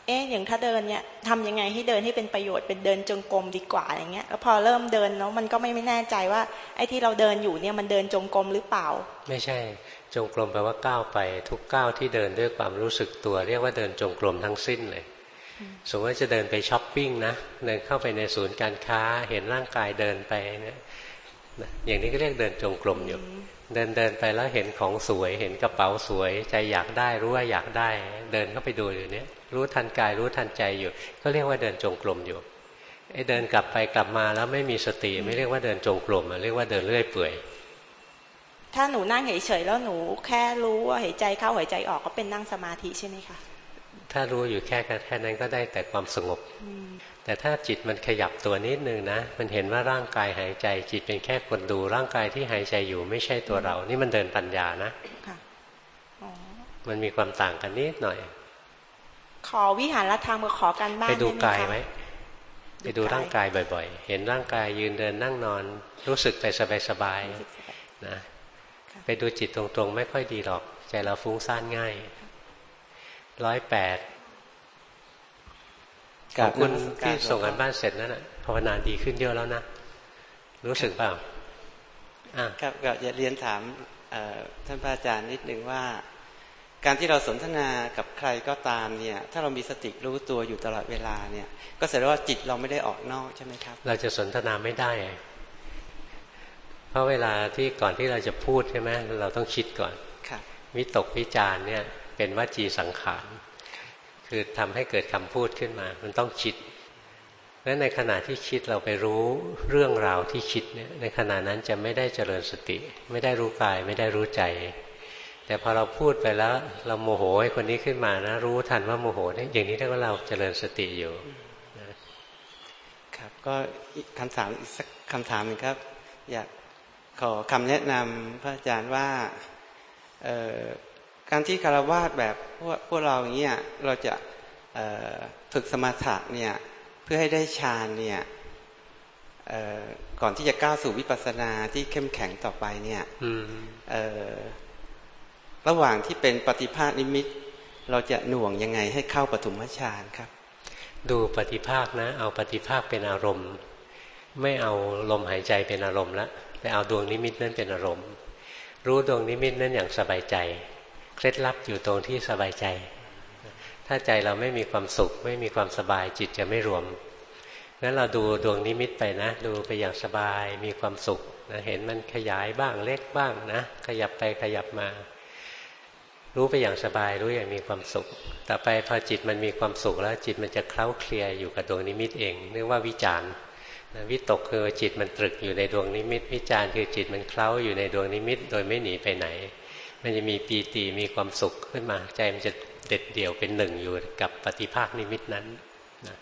เอ๊ะอย่างถ้าเดินเนี่ยทำยังไงให้เดินให้เป็นประโยชน์เป็นเดินจงกรมดีกว่าอย่างเงี้ยแล้วพอเริ่มเดินแล้วมันก็ไม่ไม่แน่ใจว่าไอ้ที่เราเดินอยู่เนี่ยมันเดินจงกรมหรือเปล่า ไม่ใช่ จงกรมแปลว่าก้าวไปทุกก้าวที่เดินด้วยความรู้สึกตัว เรียกว่าเดินจงกรมทั้งสิ้นเลยสมมติว่าจะเดินไปช้อปปิ้งนะเดินเข้าไปในศูนย์การค้าเห็นร่างกายเดินไปเนี่ยอย่างนี้ก็เรียกเดินจงกรมอยู่ เดินเดินไปแล้วเห็นของสวย เห็นกระเป๋าสวย ใจอยากได้รู้ว่าอยากได้ เดินเข้าไปดูอยู่เนี้ยรู้ทันกายรู้ทันใจอยู่ ก็เรียกว่าเดินจงกรมอยู่ไอ้เดินกลับไปกลับมาแล้วไม่มีสติไม่เรียกว่าเดินจงกรมเรียกว่าเดินเรื่อยเปื่อย ถ้าหนูนั่งเฉยๆแล้วหนูแค่รู้ว่าหายใจเข้าหายใจออกก็เป็นนั่งสมาธิใช่ไหมคะถ้ารู้อยู่แค่แค่นั้นก็ได้แต่ความสงบ แต่ถ้าจิตมันขยับตัวนิดนึงนะ มันเห็นว่าร่างกายหายใจ จิตเป็นแค่คนดูร่างกายที่หายใจอยู่ไม่ใช่ตัวเรา นี่มันเดินปัญญานะมันมีความต่างกันนิดหน่อย ขอวิหารธรรมกับขอการบ้านไปดูกายไหมไปดูร่างกายบ่อย ๆ เห็นร่างกายยืนเดินนั่งนอน รู้สึกไปสบายๆนะ ไปดูจิตตรงๆ ไม่ค่อยดีหรอก ใจเราฟุ้งซ่านง่ายร้อยแปดกับคุณที่ส่งกันบ้านเสร็จนั่นแหะภาวนาดีขึ้นเยอะแล้วนะ รู้สึกเปล่าครับก็จะเรียนถามท่านพระอาจารย์นิดหนึ่งว่า การที่เราสนทนากับใครก็ตามเนี่ย ถ้าเรามีสติรู้ตัวอยู่ตลอดเวลาเนี่ย ก็แสดงว่าจิตเราไม่ได้ออกนอกใช่ไหมครับ เราจะสนทนาไม่ได้เพ ราะเวลาที่ก่อนที่เราจะพูดใช่ไหมเราต้องคิดก่อนวิตกวิจารเนี่ยเป็นวจีสังขาร คือทำให้เกิดคำพูดขึ้นมา มันต้องคิดแล้วในขณะที่คิดเราไปรู้เรื่องราวที่คิดเนี่ยในขณะนั้นจะไม่ได้เจริญสติ ไม่ได้รู้กายไม่ได้รู้ใจ แต่พอเราพูดไปแล้ว เราโมโหให้คนนี้ขึ้นมานะ รู้ทันว่าโมโหเนี่ยอย่างนี้เรียกว่าเราเจริญสติอยู่ครับก็คำถามอีกสักคำถามหนึ่งครับ อยาก ขอคำแนะนำพระอาจารย์ว่าการที่คารวาสแบบพวกพวกเราอย่างเงี้ยเราจะฝึกสมาธิเนี่ยเพื่อให้ได้ฌานเนี่ยก่อนที่จะก้าวสู่วิปัสสนาที่เข้มแข็งต่อไปเนี่ยระหว่างที่เป็นปฏิภาคนิมิต เราจะหน่วงยังไงให้เข้าปฐมฌานครับ ดูปฏิภาคนะ เอาปฏิภาคเป็นอารมณ์ ไม่เอาลมหายใจเป็นอารมณ์ละ ไปเอาดวงนิมิตนั่นเป็นอารมณ์ รู้ดวงนิมิตนั้นอย่างสบายใจ เคล็ดลับอยู่ตรงที่สบายใจ ถ้าใจเราไม่มีความสุข ไม่มีความสบายจิตจะไม่รวมงั้นเราดูดวงนิมิตไปนะ ดูไปอย่างสบายมีความสุขนะเห็นมันขยายบ้างเล็กบ้างนะ ขยับไปขยับมา รู้ไปอย่างสบายรู้อย่างมีความสุข ต่อไปพอจิตมันมีความสุขแล้วจิตมันจะเคล้าเคลียอยู่กับดวงนิมิตเองเรียกว่าวิจารณ์ วิตกคือจิตมันตรึกอยู่ในดวงนิมิต วิจารณ์คือจิตมันเคล้าอยู่ในดวงนิมิต โดยไม่หนีไปไหน มันจะมีปีติมีความสุขขึ้นมา ใจมันจะเด็ดเดี่ยวเป็นหนึ่งอยู่กับปฏิภาคนิมิตนั้นนะ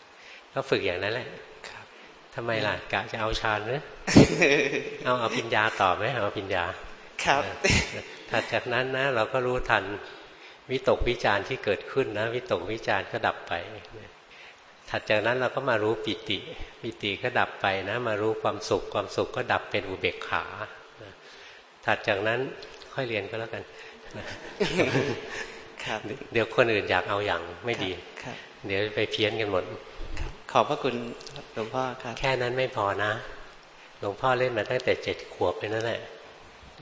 ก็ฝึกอย่างนั้นแหละทำไมล่ะกะจะเอาฌานหรือเอาเอาปัญญาต่อไหมเอาปัญญา ครับถัดจากนั้นนะ เราก็รู้ทันวิตกวิจารที่เกิดขึ้นนะ วิตกวิจารก็ดับไป ถัดจากนั้นเราก็มารู้ปิติ ปิติก็ดับไปนะ มารู้ความสุขความสุขก็ดับเป็นอุเบกขาถัดจากนั้นค่อยเรียนก็แล้วกันครับเดี๋ยวคนอื่นอยากเอาอย่างไม่ดีเดี๋ยวไปเพี้ยนกันหมดขอบพระคุณหลวงพ่อครับ แค่นั้นไม่พอนะ หลวงพ่อเล่นมาตั้งแต่เจ็ดขวบไปนั่นแหละ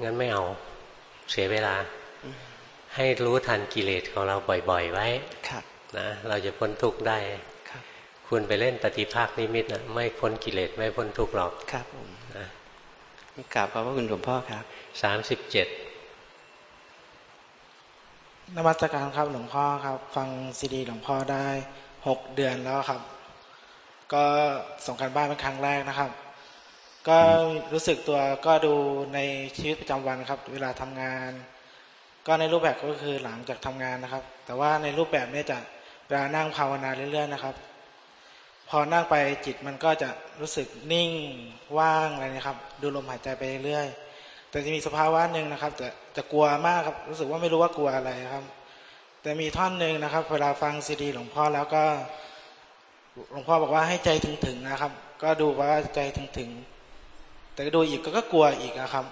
งั้นไม่เอาเสียเวลา ให้รู้ทันกิเลสของเราบ่อย ๆ ไว้นะเราจะพ้นทุกข์ได้ คุณไปเล่นปฏิภาคนิมิตนะไม่พ้นกิเลสไม่พ้นทุกข์หรอกครับผมนะกราบขอบพระคุณหลวงพ่อครับสามสิบเจ็ดนมัสการครับหลวงพ่อครับ ฟังซีดีหลวงพ่อได้หกเดือนแล้วครับ ก็ส่งกันบ้านเป็นครั้งแรกนะครับ ก็รู้สึกตัวก็ดูในชีวิตประจำวันครับ เวลาทำงาน ก็ในรูปแบบก็คือหลังจากทำงานนะครับ แต่ว่าในรูปแบบนี้จะเวลานั่งภาวนาเรื่อยๆนะครับ พอนั่งไปจิตมันก็จะรู้สึกนิ่งว่างอะไรนะครับ ดูลมหายใจไปเรื่อยๆแต่จะมีสภาวะหนึ่งนะครับ จะจะกลัวมากครับรู้สึกว่าไม่รู้ว่ากลัวอะไรครับ แต่มีท่อนหนึ่งนะครับ เวลาฟังซีดีหลวงพ่อแล้วก็หลวงพ่อบอกว่าให้ใจถึงๆนะครับ ก็ดูว่าใจถึงๆแต่ดูอีกก็กลัวอีกนะครับ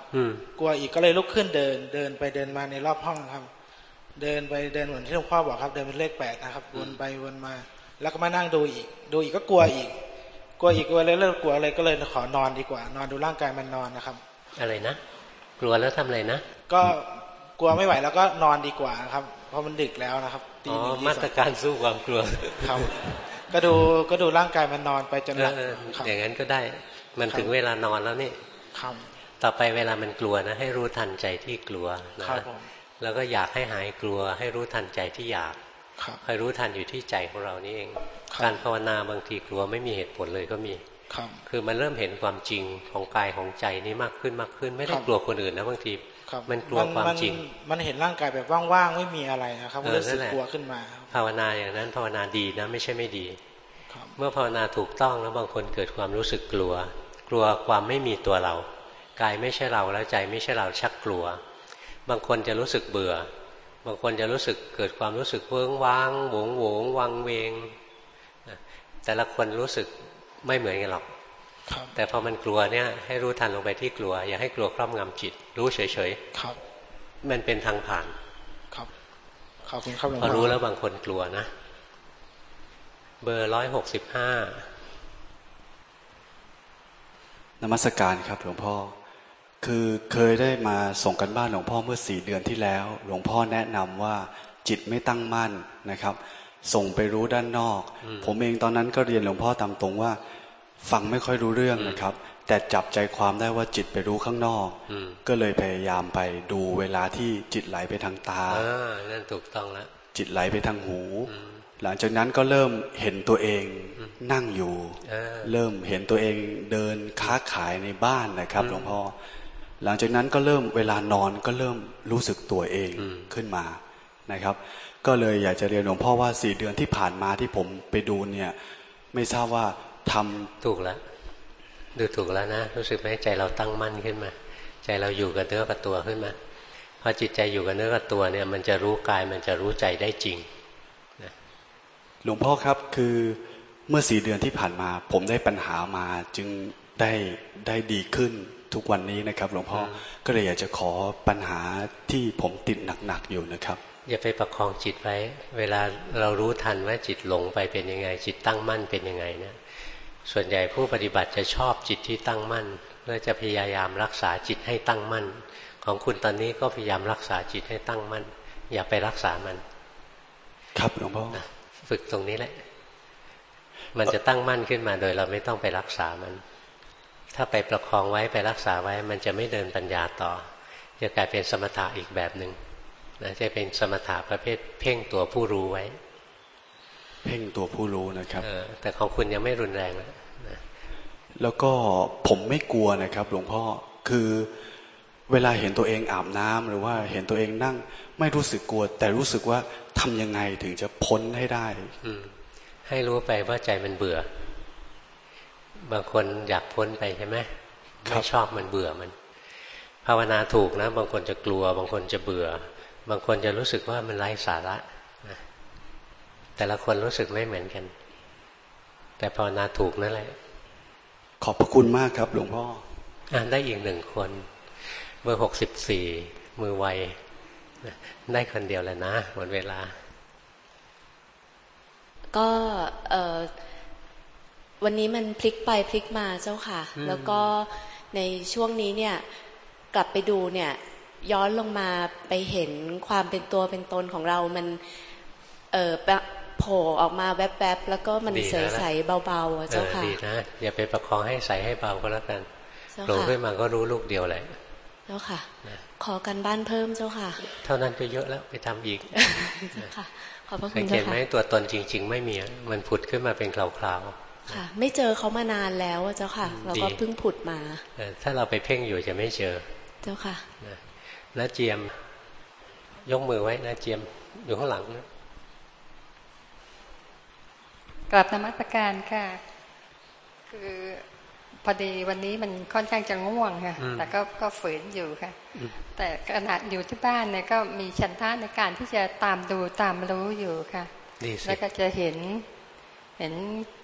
กลัวอีกก็เลยลุกขึ้นเดิน เดินไปเดินมาในรอบห้องครับ เดินไปเดินเหมือนที่หลวงพ่อบอกครับ เดินเป็นเลขแปดนะครับวนไปวนมา แล้วก็มานั่งดูอีก ดูอีกก็กลัวอีก กลัวอีกกลัวเลยเลิกกลัวอะไรก็เลยขอนอนดีกว่า นอนดูร่างกายมันนอนนะครับ อะไรนะ กลัวแล้วทำอะไรนะ ก็กลัวไม่ไหวแล้วก็นอนดีกว่าครับ เพราะมันดึกแล้วนะครับอ๋อมาตรการสู้ความกลัวครับก็ดูก็ดูร่างกายมันนอนไปจนหลับอย่างนั้นก็ได้ มันถึงเวลานอนแล้วนี่ครับต่อไปเวลามันกลัวนะ ให้รู้ทันใจที่กลัวนะแล้วก็อยากให้หายกลัว ให้รู้ทันใจที่อยาก คอยรู้ทันอยู่ที่ใจของเรานี่เอง การภาวนาบางทีกลัวไม่มีเหตุผลเลยก็มีคือมันเริ่มเห็นความจริงของกายของใจนี้มากขึ้นมากขึ้น ไม่ได้กลัวคนอื่นนะบางทีมันกลัวความจริง มันเห็นร่างกายแบบว่างๆไม่มีอะไรนะครับก็รู้สึกกลัวขึ้นมา ภาวนาอย่างนั้นภาวนาดีนะไม่ใช่ไม่ดี เมื่อภาวนาถูกต้องแล้วบางคนเกิดความรู้สึกกลัว กลัวความไม่มีตัวเรา กายไม่ใช่เราแล้วใจไม่ใช่เราชักกลัว บางคนจะรู้สึกเบื่อ บางคนจะรู้สึกเกิดความรู้สึกเวิ้งว้างโหวงโหวงวังเวงแต่ละคนรู้สึกไม่เหมือนกันหรอกแต่พอมันกลัวเนี่ย ให้รู้ทันลงไปที่กลัว อย่าให้กลัวครอบงำจิต รู้เฉยๆครับมันเป็นทางผ่านครับขอบคุณครับหลวงพ่อพอรู้แล้วบางคนกลัวนะ เบอร์ร้อยหกสิบห้านมัสการครับหลวงพ่อ คือเคยได้มาส่งกันบ้านหลวงพ่อเมื่อสี่เดือนที่แล้ว หลวงพ่อแนะนำว่าจิตไม่ตั้งมั่นนะครับ ส่งไปรู้ด้านนอก ผมเองตอนนั้นก็เรียนหลวงพ่อตามตรงว่า ฟังไม่ค่อยรู้เรื่องนะครับ แต่จับใจความได้ว่าจิตไปรู้ข้างนอกก็เลยพยายามไปดูเวลาที่จิตไหลไปทางตาอ่านั่นถูกต้องแล้วจิตไหลไปทางหู หลังจากนั้นก็เริ่มเห็นตัวเองนั่งอยู่ เริ่มเห็นตัวเองเดินค้าขายในบ้านนะครับ หลวงพ่อ หลังจากนั้นก็เริ่มเวลานอนก็เริ่มรู้สึกตัวเองขึ้นมานะครับ ก็เลยอยากจะเรียนหลวงพ่อว่าสี่เดือนที่ผ่านมาที่ผมไปดูเนี่ย ไม่ทราบว่าทำถูกแล้วดูถูกแล้วนะ รู้สึกไหมใจเราตั้งมั่นขึ้นมา ใจเราอยู่กับเนื้อกับตัวขึ้นมาพอจิตใจอยู่กับเนื้อกับตัวเนี่ย มันจะรู้กายมันจะรู้ใจได้จริงหลวงพ่อครับคือเมื่อสี่เดือนที่ผ่านมา ผมได้ปัญหามาจึงได้ได้ดีขึ้น ทุกวันนี้นะครับ หลวงพ่อก็เลยอยากจะขอปัญหาที่ผมติดหนักๆอยู่นะครับ อย่าไปประคองจิตไว้ เวลาเรารู้ทันว่าจิตหลงไปเป็นยังไง จิตตั้งมั่นเป็นยังไงเนี่ยส่วนใหญ่ผู้ปฏิบัติจะชอบจิตที่ตั้งมั่นเพื่อจะพยายามรักษาจิตให้ตั้งมั่น ของคุณตอนนี้ก็พยายามรักษาจิตให้ตั้งมั่น อย่าไปรักษามัน ครับหลวงพ่อฝึกตรงนี้แหละ มันจะตั้งมั่นขึ้นมาโดยเราไม่ต้องไปรักษามัน ถ้าไปประคองไว้ไปรักษาไว้ มันจะไม่เดินปัญญาต่อ จะกลายเป็นสมถะอีกแบบหนึ่งนะจะเป็นสมถะประเภท เพ่งตัวผู้รู้ไว้ เพ่งตัวผู้รู้นะครับแต่ของคุณยังไม่รุนแรงนะแล้วก็ผมไม่กลัวนะครับ หลวงพ่อคือเวลาเห็นตัวเองอาบน้ำหรือว่าเห็นตัวเองนั่ง ไม่รู้สึกกลัว แต่รู้สึกว่าทำยังไงถึงจะพ้นให้ได้ อืให้รู้ไปว่าใจมันเบื่อ บางคนอยากพ้นไปใช่ไหมไม่ชอบมันเบื่อมัน ภาวนาถูกนะ บางคนจะกลัว บางคนจะเบื่อ บางคนจะรู้สึกว่ามันไร้สาระแต่ละคนรู้สึกไม่เหมือนกัน แต่ภาวนาถูกนั่นแหละ ขอบพระคุณมากครับ หลวงพ่ออ่านได้อีกหนึ่งคนเบอร์หกสิบสี่มือไวได้คนเดียวแล้วนะหมดเวลา ก็ วันนี้มันพลิกไปพลิกมาเจ้าค่ะ แล้วก็ในช่วงนี้เนี่ยกลับไปดูเนี่ย ย้อนลงมาไปเห็นความเป็นตัวเป็นตนของเรามัน เออโผล่ออกมาแวบๆแล้วก็มันใสๆเบาๆเจ้าค่ะดีนะอย่าไปประคองให้ใสให้เบาก็แล้วกันโผล่ขึ้นมาก็รู้ลูกเดียวแหละเจ้าค่ะ ขอกันบ้านเพิ่มเจ้าค่ะ เท่านั้นก็เยอะแล้วไปทำอีกค่ะขอบพระคุณเจ้าค่ะสังเกตไหมตัวตนจริง ๆ ไม่มีมันผุดขึ้นมาเป็นคราวๆ ค่ะ ไม่เจอเขามานานแล้วเจ้าค่ะ เราก็เพิ่งผุดมา ถ้าเราไปเพ่งอยู่จะไม่เจอ เจ้าค่ะแล้วเจียม ยกมือไว้นะเจียมอยู่ข้างหลังนะกลับนมัสการค่ะ คือพอดีวันนี้มันค่อนข้างจะง่วงค่ะ แต่ก็ก็ฝืนอยู่ค่ะ แต่ขณะอยู่ที่บ้านเนี่ยก็มีชันท่าในการที่จะตามดูตามรู้อยู่ค่ะ แล้วก็จะเห็น เห็น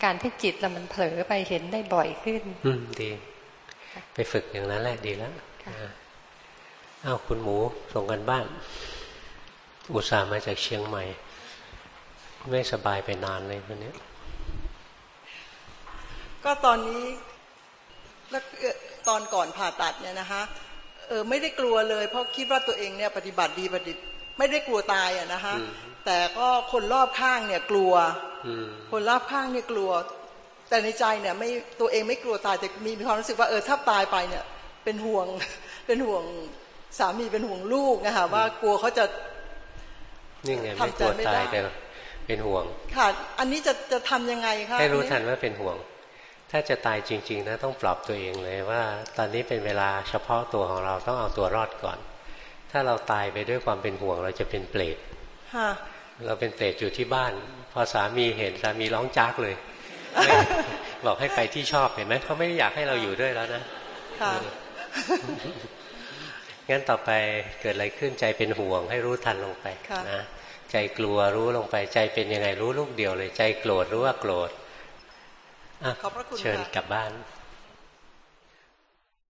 การที่จิตเรามันเผลอไปเห็นได้บ่อยขึ้น อืมดี ไปฝึกอย่างนั้นแหละดีแล้วอ้าวคุณหมูส่งกันบ้าน อุตส่าห์มาจากเชียงใหม่ ไม่สบายไปนานเลยวันนี้ ก็ตอนนี้ตอนก่อนผ่าตัดเนี่ยนะคะเออไม่ได้กลัวเลย เพราะคิดว่าตัวเองเนี่ยปฏิบัติดีปฏิบัติไม่ได้กลัวตายอะนะคะ แต่ก็คนรอบข้างเนี่ยกลัวคนรอบข้างเนี่ยกลัว แต่ในใจเนี่ยไม่ตัวเองไม่กลัวตายแต่มีความรู้สึกว่าเออถ้าตายไปเนี่ย เป็นห่วงเป็นห่วงสามีเป็นห่วงลูกนะคะว่ากลัวเขาจะนี่ไงไม่กลัวตายแต่เป็นห่วง ค่ะ อันนี้จะจะทำยังไงคะให้รู้ทันว่าเป็นห่วง ถ้าจะตายจริง ๆ นะ ต้องปรับตัวเองเลยว่า ตอนนี้เป็นเวลาเฉพาะตัวของเราต้องเอาตัวรอดก่อน ถ้าเราตายไปด้วยความเป็นห่วง เราจะเป็นเปรต เราเป็นเปรตอยู่ที่บ้าน พอสามีเห็นสามีร้องจากเลย บอกให้ไปที่ชอบเห็นไหมเขาไม่ได้อยากให้เราอยู่ด้วยแล้วนะงั้นต่อไปเกิดอะไรขึ้นใจเป็นห่วง ให้รู้ทันลงไปนะใจกลัวรู้ลงไปใจเป็นยังไงรู้ลูกเดียวเลย ใจโกรธรู้ว่าโกรธเชิญกลับบ้าน